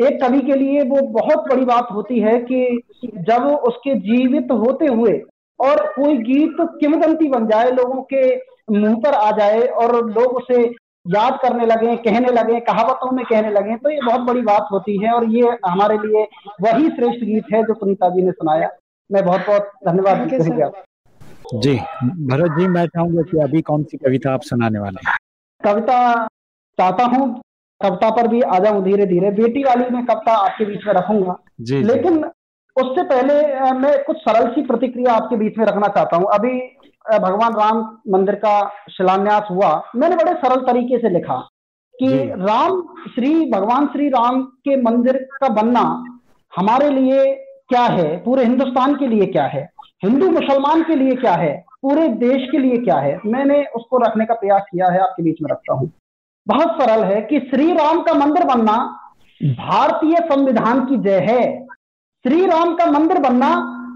एक कवि के लिए वो बहुत बड़ी बात होती है कि जब उसके जीवित होते हुए और कोई गीत किमदंती बन जाए लोगों के मुँह पर आ जाए और लोग उसे याद करने लगे कहने लगे कहावतों में कहने लगे तो ये बहुत बड़ी बात होती है और ये हमारे लिए वही श्रेष्ठ गीत है जो पुनीता जी ने सुनाया। मैं बहुत बहुत धन्यवाद जी भरत जी मैं चाहूँगा कि अभी कौन सी कविता आप सुनाने वाले हैं? कविता चाहता हूँ कविता पर भी आ जाऊँ धीरे धीरे बेटी वाली मैं कविता आपके बीच में रखूँगा। जी, लेकिन उससे पहले मैं कुछ सरल सी प्रतिक्रिया आपके बीच में रखना चाहता हूँ। अभी भगवान राम मंदिर का शिलान्यास हुआ। मैंने बड़े सरल तरीके से लिखा कि राम श्री भगवान श्री राम के मंदिर का बनना हमारे लिए क्या है? पूरे हिंदुस्तान के लिए क्या है? हिंदू मुसलमान के लिए क्या है? पूरे देश के लिए क्या है? मैंने उसको रखने का प्रयास किया है आपके बीच में रखता हूँ। बहुत सरल है कि श्री राम का मंदिर बनना भारतीय संविधान की जय है। श्री राम का मंदिर बनना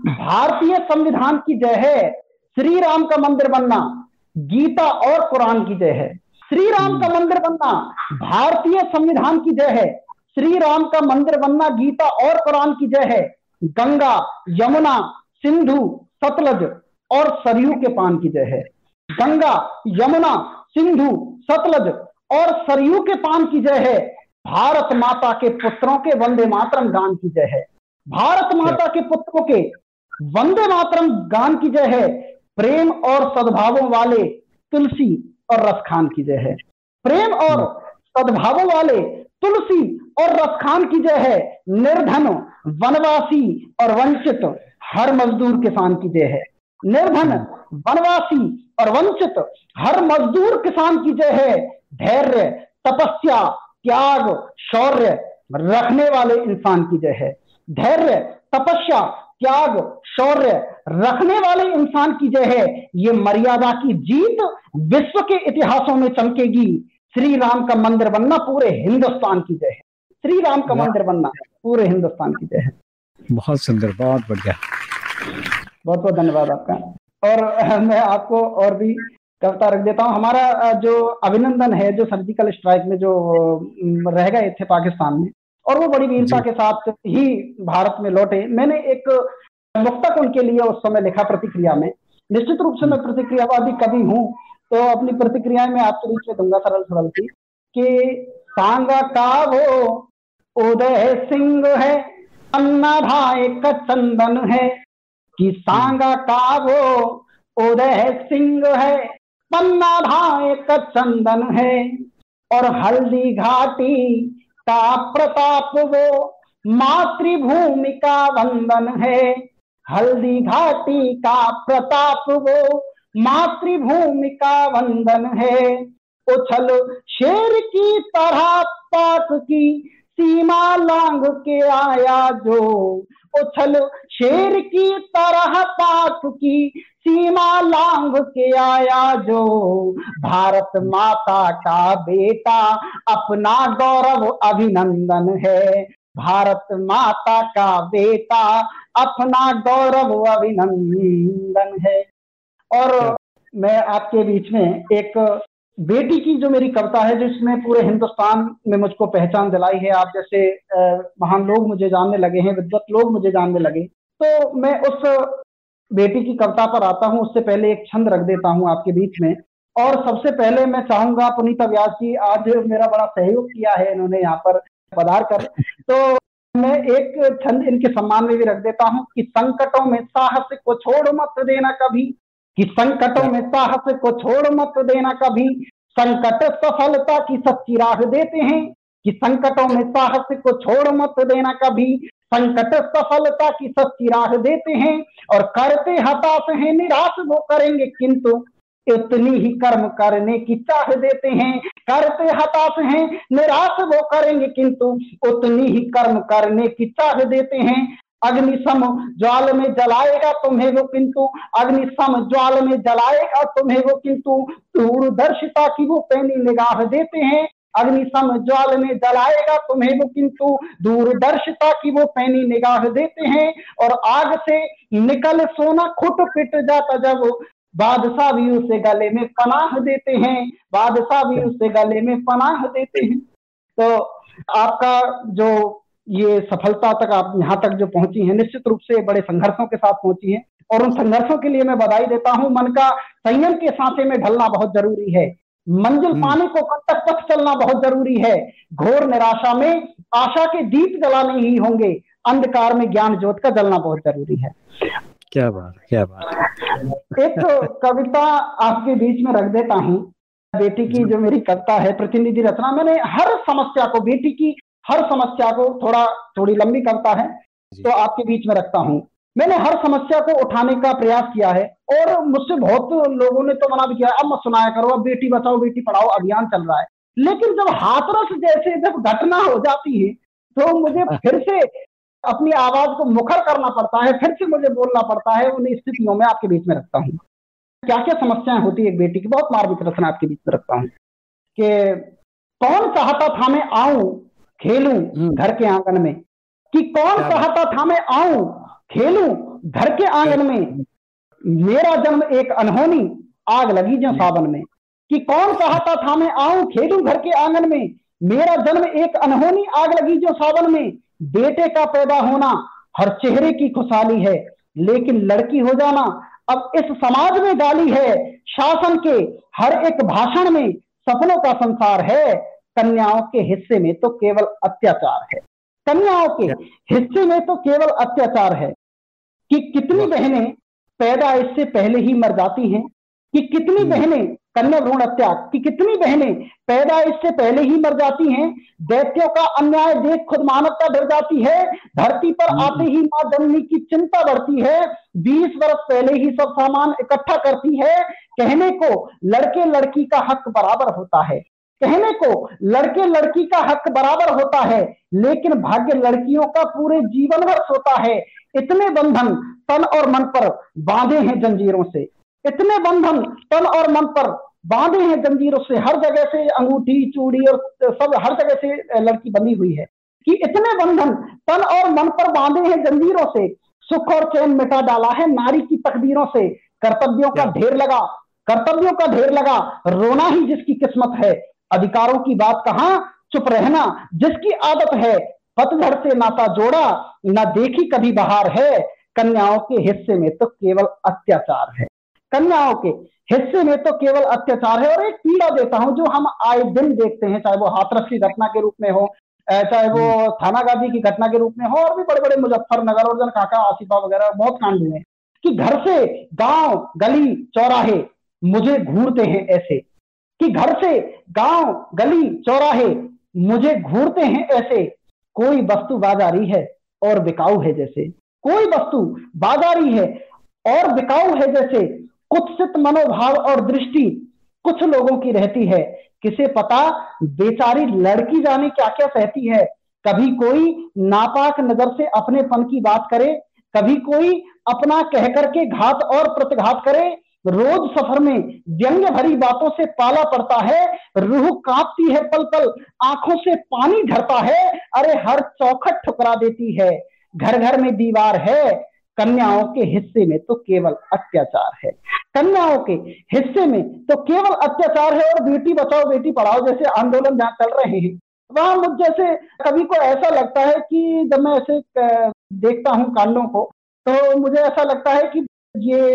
भारतीय संविधान की जय है। श्री राम का मंदिर बनना गीता और कुरान की जय है। श्री राम का मंदिर बनना भारतीय संविधान की जय है। श्री राम का मंदिर बनना गीता और कुरान की जय है। गंगा, यमुना, सिंधु, सतलज और सरयू के पान की जय है। गंगा, यमुना, सिंधु, सतलज और सरयू के पान की जय है। भारत माता के पुत्रों के वंदे मातरम गान की जय है। भारत माता के पुत्रों के वंदे मातरम गान की जय है। प्रेम और सद्भावों वाले तुलसी और रसखान की जय है। प्रेम और सद्भावों वाले तुलसी और रसखान की जय है। निर्धन, वनवासी और वंचित हर मजदूर किसान की जय है। निर्धन, वनवासी और वंचित हर मजदूर किसान की जय है। धैर्य तपस्या त्याग शौर्य रखने वाले इंसान की जय है। धैर्य तपस्या त्याग शौर्य रखने वाले इंसान की जय है। ये मर्यादा की जीत विश्व के इतिहासों में चमकेगी। श्री राम का मंदिर बनना पूरे हिंदुस्तान की जय है। श्री राम का मंदिर बनना पूरे हिंदुस्तान की जय है। बहुत सुंदर बहुत बढ़िया। बहुत बहुत धन्यवाद आपका। और मैं आपको और भी कविता रख देता हूँ। हमारा जो अभिनंदन है जो सर्जिकल स्ट्राइक में जो रह गए थे पाकिस्तान में और वो बड़ी वीरता के साथ ही भारत में लौटे। मैंने एक मुक्तक उनके लिए उस समय लिखा प्रतिक्रिया में। निश्चित रूप से मैं प्रतिक्रियावादी कभी हूँ तो अपनी प्रतिक्रियाएँ मैं आपके बीच में दूँगा सरल सरल की कि सांगा का वो उदय सिंह है अन्ना भाई का चंदन है कि सांगा का वो उदय सिंह है पन्ना का चंदन है और हल्दी घाटी का प्रताप वो मातृभूमि का वंदन है। हल्दी घाटी का प्रताप वो मातृभूमि का वंदन है। उछल शेर की तरह पाक की सीमा लांग के आया जो उछल शेर की तरह पाक की सीमा लांग के आया जो। भारत माता का बेटा अपना गौरव अभिनंदन है। भारत माता का बेटा अपना गौरव अभिनंदन है। और मैं आपके बीच में एक बेटी की जो मेरी कविता है जिसमें पूरे हिंदुस्तान में मुझको पहचान दिलाई है, आप जैसे महान लोग मुझे जानने लगे हैं, विद्वत लोग मुझे जानने लगे तो मैं उस बेटी की कविता पर आता हूँ, उससे पहले एक छंद रख देता हूँ आपके बीच में। और सबसे पहले मैं चाहूँगा पुनीता व्यास जी, आज मेरा बड़ा सहयोग किया है इन्होंने यहाँ पर पधार कर। तो मैं एक छंद इनके सम्मान में भी रख देता हूँ कि संकटों में साहस को छोड़ मत देना कभी। कि संकटों में साहस को छोड़ मत देना कभी। संकट सफलता की सच्ची राह देते हैं कि संकटों में साहस को छोड़ मत देना कभी। संकट सफलता की सच्ची राह देते हैं और करते हताश हैं, निराश वो करेंगे किंतु इतनी ही कर्म करने की चाह देते हैं। करते हताश हैं, निराश वो करेंगे किंतु उतनी ही कर्म करने की चाह देते हैं। अग्निशम ज्वाल में जलाएगा तुम्हें वो किंतु अग्निशम ज्वाल में जलाएगा तुम्हें वो किंतु। दूरदर्शिता की वो पैनी निगाह देते हैं अग्निशम ज्वाल में जलाएगा तुम्हें वो किंतु। दूरदर्शिता की वो पैनी निगाह देते हैं और आग से निकल सोना खुट पिट जाता जब बादशाह भी उसे गले में पनाह देते हैं बादशाह भी उसे गले में पनाह देते हैं। तो आपका जो ये सफलता तक आप यहाँ तक जो पहुँची है निश्चित रूप से बड़े संघर्षों के साथ पहुँची है। और उन संघर्षों के लिए मैं बधाई देता हूँ मन का संयम के सांसे में ढलना बहुत ज़रूरी है। मंजिल हम्म। पाने को कब तक पथ चलना बहुत ज़रूरी है। घोर निराशा में आशा के दीप जलाने ही होंगे। अंधकार में ज्ञान ज्योत का जलना बहुत ज़रूरी है। क्या बात क्या बात एक तो कविता आपके बीच में रख देता हूँ। बेटी की जो मेरी कविता है प्रतिनिधि रचना मैंने हर समस्या को बेटी की हर समस्या को थोड़ा थोड़ी लंबी करता है तो आपके बीच में रखता हूँ। मैंने हर समस्या को उठाने का प्रयास किया है और मुझसे बहुत लोगों ने तो मना भी किया अब मत सुनाया करो अब बेटी बचाओ बेटी पढ़ाओ अभियान चल रहा है। लेकिन जब हाथरस जैसे जब घटना हो जाती है तो मुझे फिर से अपनी आवाज़ को मुखर करना पड़ता है फिर से मुझे बोलना पड़ता है उन स्थितियों में आपके बीच में रखता हूँ। क्या क्या समस्याएँ होती है एक बेटी की बहुत मार्मिक रचना आपके बीच में रखता हूँ कि कौन चाहता था मैं आऊँ खेलूं हम्म। घर के आँगन में। कि कौन चाहता था मैं आऊँ खेलूं घर के आँगन में। मेरा जन्म एक अनहोनी आग लगी जो। सावन में। कि कौन चाहता था मैं आऊँ खेलूं घर के आँगन में। मेरा जन्म एक अनहोनी आग लगी जो सावन में। बेटे का पैदा होना हर चेहरे की खुशहाली है लेकिन लड़की हो जाना अब इस समाज में गाली है। शासन के हर एक भाषण में सपनों का संसार है। कन्याओं के हिस्से में तो केवल अत्याचार है कन्याओं के हिस्से में तो केवल अत्याचार है कि कितनी बहनें पैदा इससे पहले ही मर जाती हैं कि कितनी हम्म। बहनें कन्या भ्रूण हत्या कि कितनी बहनें पैदा इससे पहले ही मर जाती हैं दैत्यों का अन्याय देख खुद मानवता डर जाती है धरती पर हम्म। आते ही माँ जननी की चिंता बढ़ती है बीस वर्ष पहले ही सब सामान इकट्ठा करती है कहने को लड़के लड़की का हक बराबर होता है कहने को लड़के लड़की का हक बराबर होता है लेकिन भाग्य लड़कियों का पूरे जीवन भर सोता है। इतने बंधन तन और मन पर बांधे हैं जंजीरों से। इतने बंधन तन और मन पर बांधे हैं जंजीरों से हर जगह से अंगूठी चूड़ी और सब हर जगह से लड़की बंधी हुई है। कि इतने बंधन तन और मन पर बांधे हैं जंजीरों से सुख और चैन मिटा डाला है नारी की तकदीरों से। कर्तव्यों का ढेर लगा कर्तव्यों का ढेर लगा रोना ही जिसकी किस्मत है। अधिकारों की बात कहा चुप रहना जिसकी आदत है पतझड़ से नाता जोड़ा न देखी कभी बहार है कन्याओं के हिस्से में तो केवल अत्याचार है कन्याओं के हिस्से में तो केवल अत्याचार है और एक पीड़ा देता हूँ जो हम आए दिन देखते हैं चाहे वो हाथरस की घटना के रूप में हो चाहे वो हम्म। थाना गाजी की घटना के रूप में हो और भी बड़े बड़े मुजफ्फरनगर और जन काका आसिफा वगैरह बहुत कांड हुए कि घर से गाँव गली चौराहे मुझे घूरते हैं ऐसे कि घर से गाँव, गली, चौराहे मुझे घूरते हैं ऐसे। कोई वस्तु बाजारी है और बिकाऊ है जैसे। कोई वस्तु बाजारी है और बिकाऊ है जैसे। कुत्सित मनोभाव और दृष्टि कुछ लोगों की रहती है। किसे पता बेचारी लड़की जाने क्या क्या सहती है। कभी कोई नापाक नज़र से अपने पन की बात करे। कभी कोई अपना कह करके घात और प्रतिघात करे। रोज सफ़र में व्यंग भरी बातों से पाला पड़ता है, रूह कांपती है पल पल आँखों से पानी झरता है, अरे हर चौखट ठुकरा देती है। घर घर में दीवार है, कन्याओं के हिस्से में तो केवल अत्याचार है। कन्याओं के हिस्से में तो केवल अत्याचार है और बेटी बचाओ, बेटी पढ़ाओ जैसे आंदोलन जहाँ चल रहे हैं। वहाँ मुझ जैसे कभी को ऐसा लगता है कि जब मैं ऐसे देखता हूँ कांडों को तो मुझे ऐसा लगता है कि ये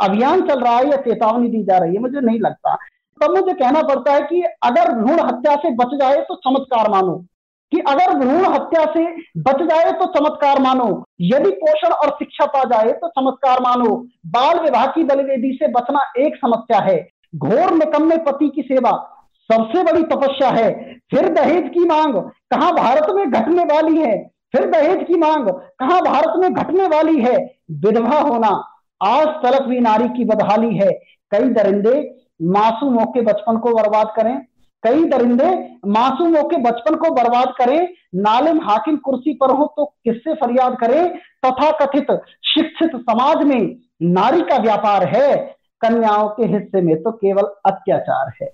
अभियान चल रहा है या चेतावनी दी जा रही है, मुझे नहीं लगता। तब मुझे कहना पड़ता है कि अगर भ्रूण हत्या से बच जाए तो चमत्कार मानो। कि अगर भ्रूण हत्या से बच जाए तो चमत्कार मानो। यदि पोषण और शिक्षा पा जाए तो चमत्कार मानो। बाल विवाह की बलिवेदी से बचना एक समस्या है। घोर निकम्मे पति की सेवा सबसे बड़ी तपस्या है। फिर दहेज की मांग, कहा भारत में घटने वाली है? फिर दहेज की मांग, कहा भारत में घटने वाली है? विधवा होना। आज तलक भी नारी की बदहाली है। कई दरिंदे मासूमों के बचपन को बर्बाद करें। कई दरिंदे मासूमों के बचपन को बर्बाद करें। नालिम हाकिम कुर्सी पर हो तो किससे फरियाद करें। तथा कथित शिक्षित समाज में नारी का व्यापार है। कन्याओं के हिस्से में तो केवल अत्याचार है।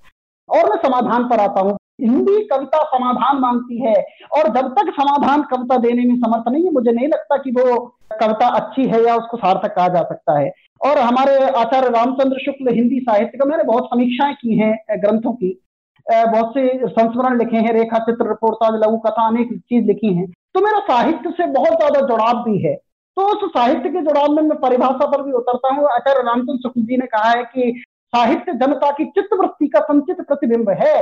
और मैं समाधान पर आता हूँ। हिंदी कविता समाधान मांगती है और जब तक समाधान कविता देने में समर्थ नहीं है, मुझे नहीं लगता कि वो कविता अच्छी है या उसको सार्थक कहा जा सकता है। और हमारे आचार्य रामचंद्र शुक्ल हिंदी साहित्य का मैंने बहुत समीक्षाएँ की हैं ग्रंथों की। बहुत से संस्मरण लिखे हैं, रेखा चित्र रिपोर्टाज, लघु कथा अनेक चीज़ लिखी है। तो मेरा साहित्य से बहुत ज़्यादा जुड़ाव भी है। तो उस साहित्य के जुड़ाव में मैं परिभाषा पर भी उतरता हूँ। आचार्य रामचंद्र शुक्ल जी ने कहा है कि साहित्य जनता की चित्तवृत्ति का संचित प्रतिबिंब है।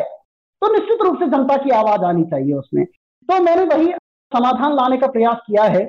तो निश्चित रूप से जनता की आवाज़ आनी चाहिए उसमें। तो मैंने वही समाधान लाने का प्रयास किया है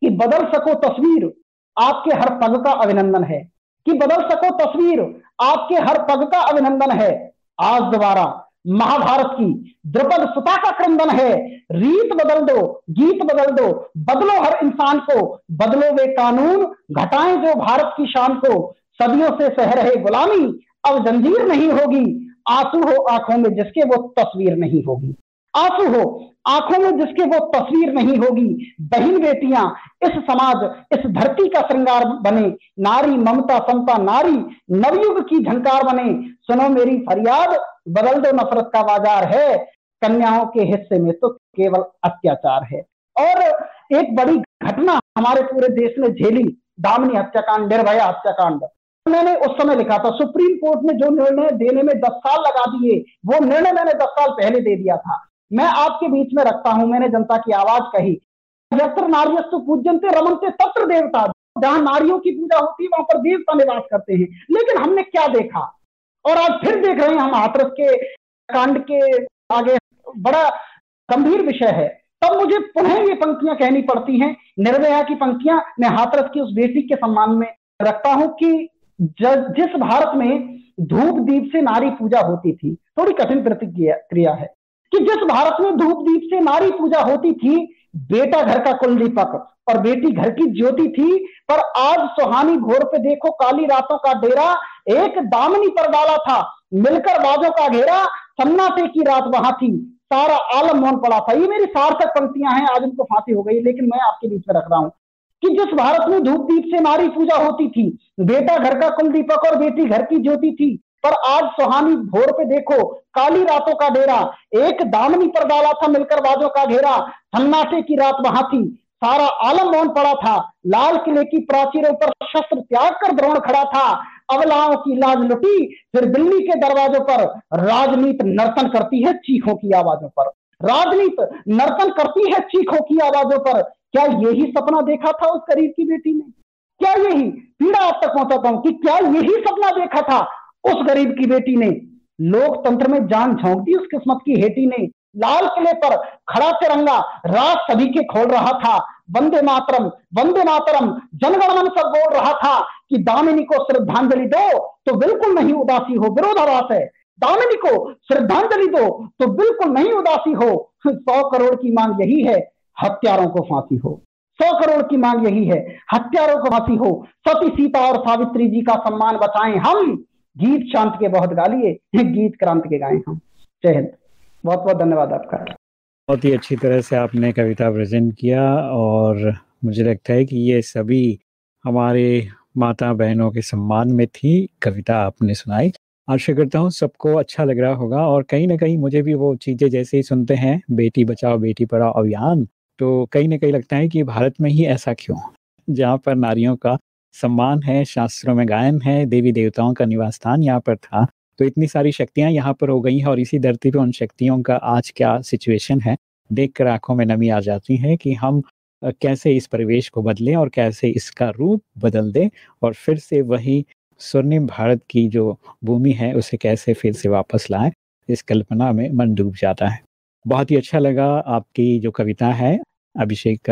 कि बदल सको तस्वीर, आपके हर पग का अभिनंदन है। कि बदल सको तस्वीर, आपके हर पग का अभिनंदन है। आज दोबारा महाभारत की द्रुपद सुता का क्रंदन है। रीत बदल दो, गीत बदल दो, बदलो हर इंसान को, बदलो वे कानून, घटाएँ जो भारत की शान को। सदियों से सह रहे गुलामी, अब जंजीर नहीं होगी। आँसू हो आँखों में जिसके वो तस्वीर नहीं होगी। आँसू हो आँखों में जिसके वो तस्वीर नहीं होगी। बहन बेटियाँ, इस समाज, इस धरती का श्रृंगार बने। नारी ममता, समता, नारी नवयुग की झंकार बने। सुनो मेरी फरियाद, बदल दो नफरत का बाज़ार है। कन्याओं के हिस्से में तो केवल अत्याचार है। और एक बड़ी घटना हमारे पूरे देश में झेली। दामनी हत्याकांड, निर्भया हत्याकांड। मैंने उस समय लिखा था, सुप्रीम कोर्ट ने जो निर्णय देने में दस साल लगा दिए, वो निर्णय मैंने दस साल पहले दे दिया था। मैं आपके बीच में रखता हूँ, मैंने जनता की आवाज़ कही। यत्र नारियस्तु पूजनते रमनते तत्र देवता। जहाँ नारियों की पूजा होती है, वहाँ पर देवता निवास करते हैं। लेकिन हमने क्या देखा? और आज फिर देख रहे हैं हम हाथरस के कांड के आगे। बड़ा गंभीर विषय है। तब मुझे पुनः ये पंक्तियाँ कहनी पड़ती हैं। निर्भया की पंक्तियाँ मैं हाथरस की उस बेटी के सम्मान में रखता हूँ कि जिस भारत में धूप दीप से नारी पूजा होती थी, थोड़ी कठिन प्रतिक्रिया है कि जिस भारत में धूप दीप से नारी पूजा होती थी, बेटा घर का कुल दीपक और बेटी घर की ज्योति थी, पर आज सुहानी घोर पे देखो काली रातों का डेरा, एक दामनी पर डाला था, मिलकर बाजों का घेरा, सन्नाटे की रात वहाँ थी, सारा आलम मौन पड़ा था। ये मेरी सार्थक पंक्तियाँ हैं, आज उनको फांसी हो गई, लेकिन मैं आपके बीच में रख रहा हूँ। कि जिस भारत में धूप दीप से नारी पूजा होती थी, बेटा घर का कुल दीपक और बेटी घर की ज्योति थी, पर आज सुहानी भोर पे देखो, काली रातों का डेरा, एक दामनी पर डाला था मिलकर बाजों का घेरा सन्नाटे की रात वहाँ थी, सारा आलम मौन पड़ा था, लाल किले की प्राचीरों पर शस्त्र त्याग कर द्रोण खड़ा था अवलाओं की लाज लुटी, फिर दिल्ली के दरवाजों पर राजनीति नर्तन करती है चीखों की आवाजों पर, राजनीति नर्तन करती है चीखों की आवाजों पर क्या यही सपना देखा था उस गरीब की बेटी ने? क्या यही पीड़ा आप तक पहुंचाता हूँ कि क्या यही सपना देखा था उस गरीब की बेटी ने? लोकतंत्र में जान झोंक दी उस किस्मत की हेटी ने। लाल किले पर खड़ा तिरंगा राज सभी के खोल रहा था। वंदे मातरम वंदे मातरम जनगणमन सब बोल रहा था कि दामिनी को श्रद्धांजलि दो तो बिल्कुल नहीं उदासी हो, विरोधाभास है। दामिनी को श्रद्धांजलि दो तो बिल्कुल नहीं उदासी हो। सौ करोड़ की मांग यही है हत्यारों को फांसी हो। सौ करोड़ की मांग यही है, हत्यारों को फांसी हो। सती सीता और सावित्री जी का सम्मान बचाएँ हम। गीत शांत के बहुत गालिए गीत क्रांत के गाए हम। जय हिंद। बहुत बहुत धन्यवाद आपका। बहुत ही अच्छी तरह से आपने कविता प्रेजेंट किया और मुझे लगता है कि ये सभी हमारे माता बहनों के सम्मान में थी, कविता आपने सुनाई। आशा करता हूँ सबको अच्छा लग रहा होगा और कहीं ना कहीं मुझे भी वो चीज़ें जैसे ही सुनते हैं, बेटी बचाओ, बेटी पढ़ाओ अभियान तो कहीं ना कहीं लगता है कि भारत में ही ऐसा क्यों? जहाँ पर नारियों का सम्मान है, शास्त्रों में गायन है, देवी देवताओं का निवास स्थान यहाँ पर था तो इतनी सारी शक्तियाँ यहाँ पर हो गई हैं और इसी धरती पर उन शक्तियों का आज क्या सिचुएशन है, देख कर आँखों में नमी आ जाती है कि हम कैसे इस परिवेश को बदलें और कैसे इसका रूप बदल दें और फिर से वही स्वर्णिम भारत की जो भूमि है, उसे कैसे फिर से वापस लाएँ, इस कल्पना में मन डूब जाता है। बहुत ही अच्छा लगा आपकी जो कविता है अभिषेक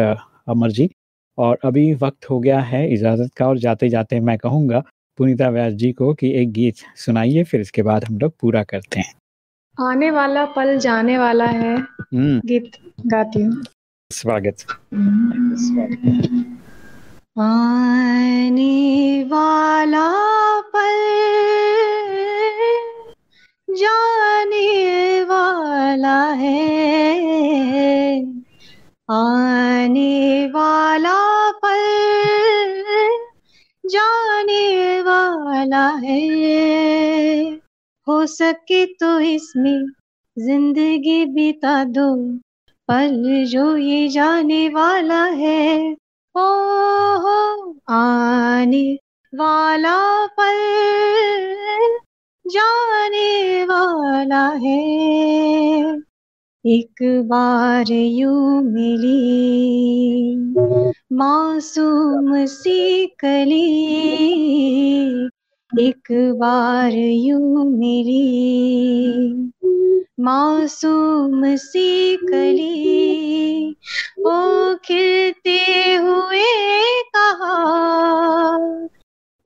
अमर जी। और अभी वक्त हो गया है इजाज़त का और जाते जाते मैं कहूँगा पुनीता व्यास जी को कि एक गीत सुनाइए फिर इसके बाद हम लोग पूरा करते हैं। आने वाला पल जाने वाला है। हम्म। गीत गाती हूँ। स्वागत। आने वाला पल जाने वाला है। आने वाला पल जाने वाला है। हो सके तो इसमें ज़िंदगी बिता दो, पल जो ये जाने वाला है। ओ हो आने वाला पल जाने वाला है। एक बार यू मिली, मासूम सी कली। एक बार यू मिली, मासूम सी कली। ओ खिलते हुए कहा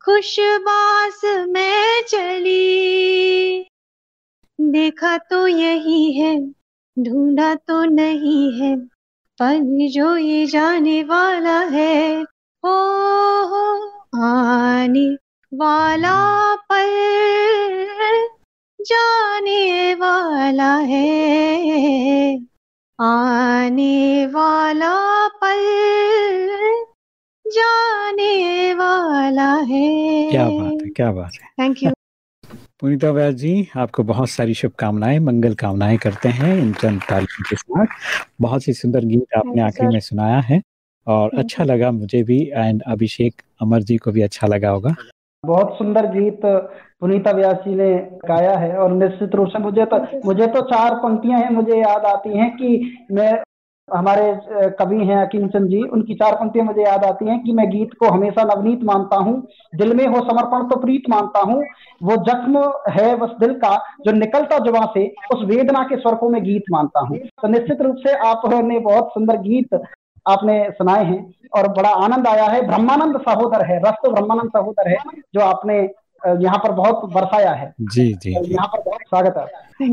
खुशबास मैं चली। देखा तो यही है ढूंढा तो नहीं है पर जो ये जाने वाला है हो हो आने वाला पल जाने वाला है आने वाला पल जाने वाला है। क्या बात है क्या बात है। थैंक यू पुनीता व्यास जी आपको बहुत सारी शुभकामनाएँ मंगल कामनाएँ करते हैं इन चंद तारीखों के साथ। बहुत ही सुंदर गीत आपने आखिर में सुनाया है और अच्छा लगा मुझे भी एंड अभिषेक अमर जी को भी अच्छा लगा होगा। बहुत सुंदर गीत पुनीता व्यास जी ने गाया है और निश्चित रूप से मुझे तो मुझे तो चार पंक्तियाँ हैं मुझे याद आती हैं कि मैं हमारे कवि हैं अकीम चंद जी, उनकी चार पंक्तियाँ मुझे याद आती हैं कि मैं गीत को हमेशा नवनीत मानता हूँ, दिल में हो समर्पण तो प्रीत मानता हूँ, वो जख्म है बस दिल का, जो निकलता जुबा से, उस वेदना के स्वर को मैं गीत मानता हूँ। तो निश्चित रूप से आपने बहुत सुंदर गीत आपने सुनाए हैं और बड़ा आनंद आया है। ब्रह्मानंद सहोदर है, रस तो ब्रह्मानंद सहोदर है, जो आपने यहाँ पर बहुत बरसाया है। जी जी यहाँ पर बहुत स्वागत है।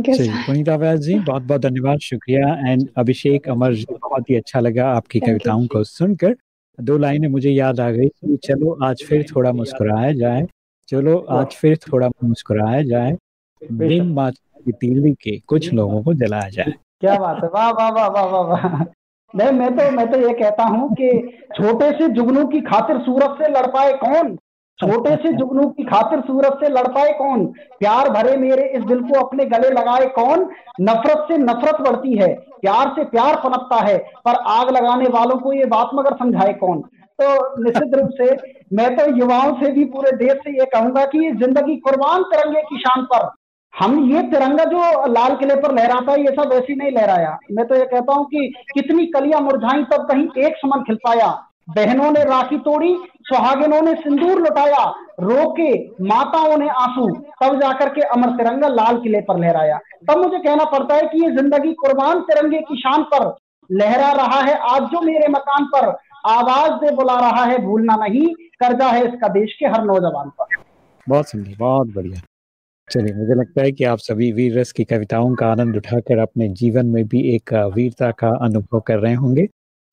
पुनीता व्यास जी बहुत बहुत धन्यवाद शुक्रिया। एंड अभिषेक अमर जी बहुत ही अच्छा लगा आपकी कविताओं को सुनकर। दो लाइनें मुझे याद आ गई कि चलो आज फिर थोड़ा मुस्कुराया जाए। चलो आज फिर थोड़ा मुस्कुराया जाए। बिन की तीली के कुछ लोगों को जलाया जाए। क्या बात है। वाह वाह वाह वाह वाह वाह। नहीं मैं तो मैं तो ये कहता हूँ कि छोटे से जुगनू की खातिर सूरत से लड़ पाए कौन? छोटे से जुगनू की खातिर सूरत से लड़ पाए कौन? प्यार भरे मेरे इस दिल को अपने गले लगाए कौन? नफरत से नफरत बढ़ती है प्यार से प्यार पनपता है पर आग लगाने वालों को ये बात मगर समझाए कौन? तो निश्चित रूप से मैं तो युवाओं से भी पूरे देश से ये कहूँगा कि ये ज़िंदगी कुर्बान तिरंगे की शान पर। हम ये तिरंगा जो लाल किले पर लहराता है ये सब ऐसी नहीं लहराया। मैं तो ये कहता हूँ कि कितनी कलियाँ मुरझाई तब कहीं एक समन खिल पाया। बहनों ने राखी तोड़ी, सुहागिनों ने सिंदूर लुटाया, रोके माताओं ने आँसू, तब जाकर के अमर तिरंगा लाल किले पर लहराया। तब मुझे कहना पड़ता है कि ये ज़िंदगी कुर्बान तिरंगे की शान पर लहरा रहा है। आज जो मेरे मकान पर आवाज़ दे बुला रहा है, भूलना नहीं। कर्जा है इसका देश के हर नौजवान पर। बहुत सुंदर, बहुत बढ़िया। चलिए, मुझे लगता है कि आप सभी वीर रस की कविताओं का आनंद उठाकर अपने जीवन में भी एक वीरता का अनुभव कर रहे होंगे।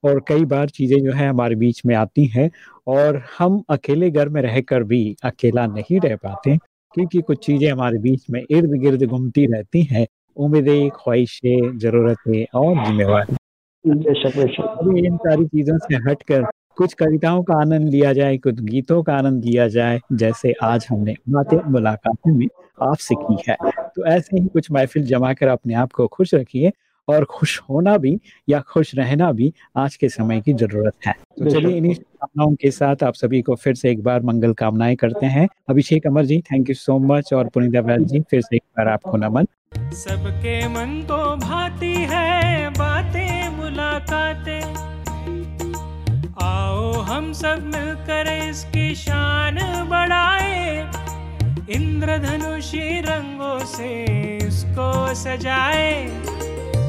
और कई बार चीज़ें जो है हमारे बीच में आती हैं और हम अकेले घर में रहकर भी अकेला नहीं रह पाते क्योंकि कुछ चीज़ें हमारे बीच में इर्द गिर्द घूमती रहती हैं। उम्मीदें ख्वाहिशें ज़रूरतें और जिम्मेवार। इन सारी चीज़ों से हटकर कुछ कविताओं का आनंद लिया जाए कुछ गीतों का आनंद लिया जाए जैसे आज हमने बातें मुलाकातों में आपसे की है। तो ऐसे ही कुछ महफिल जमा कर अपने आप को खुश रखिए। और खुश होना भी या खुश रहना भी आज के समय की ज़रूरत है। तो चलिए इन्हीं कामनाओं के साथ आप सभी को फिर से एक बार मंगल कामनाएँ करते हैं। Abhishek Amar ji thank you so much और पुनिता व्यास जी फिर से एक बार आपको नमन। सबके मन को भाती है बातें मुलाकातें। आओ हम सब मिलकर इसकी शान बढ़ाए। इंद्रधनुषी रंगों से इसको सजाए।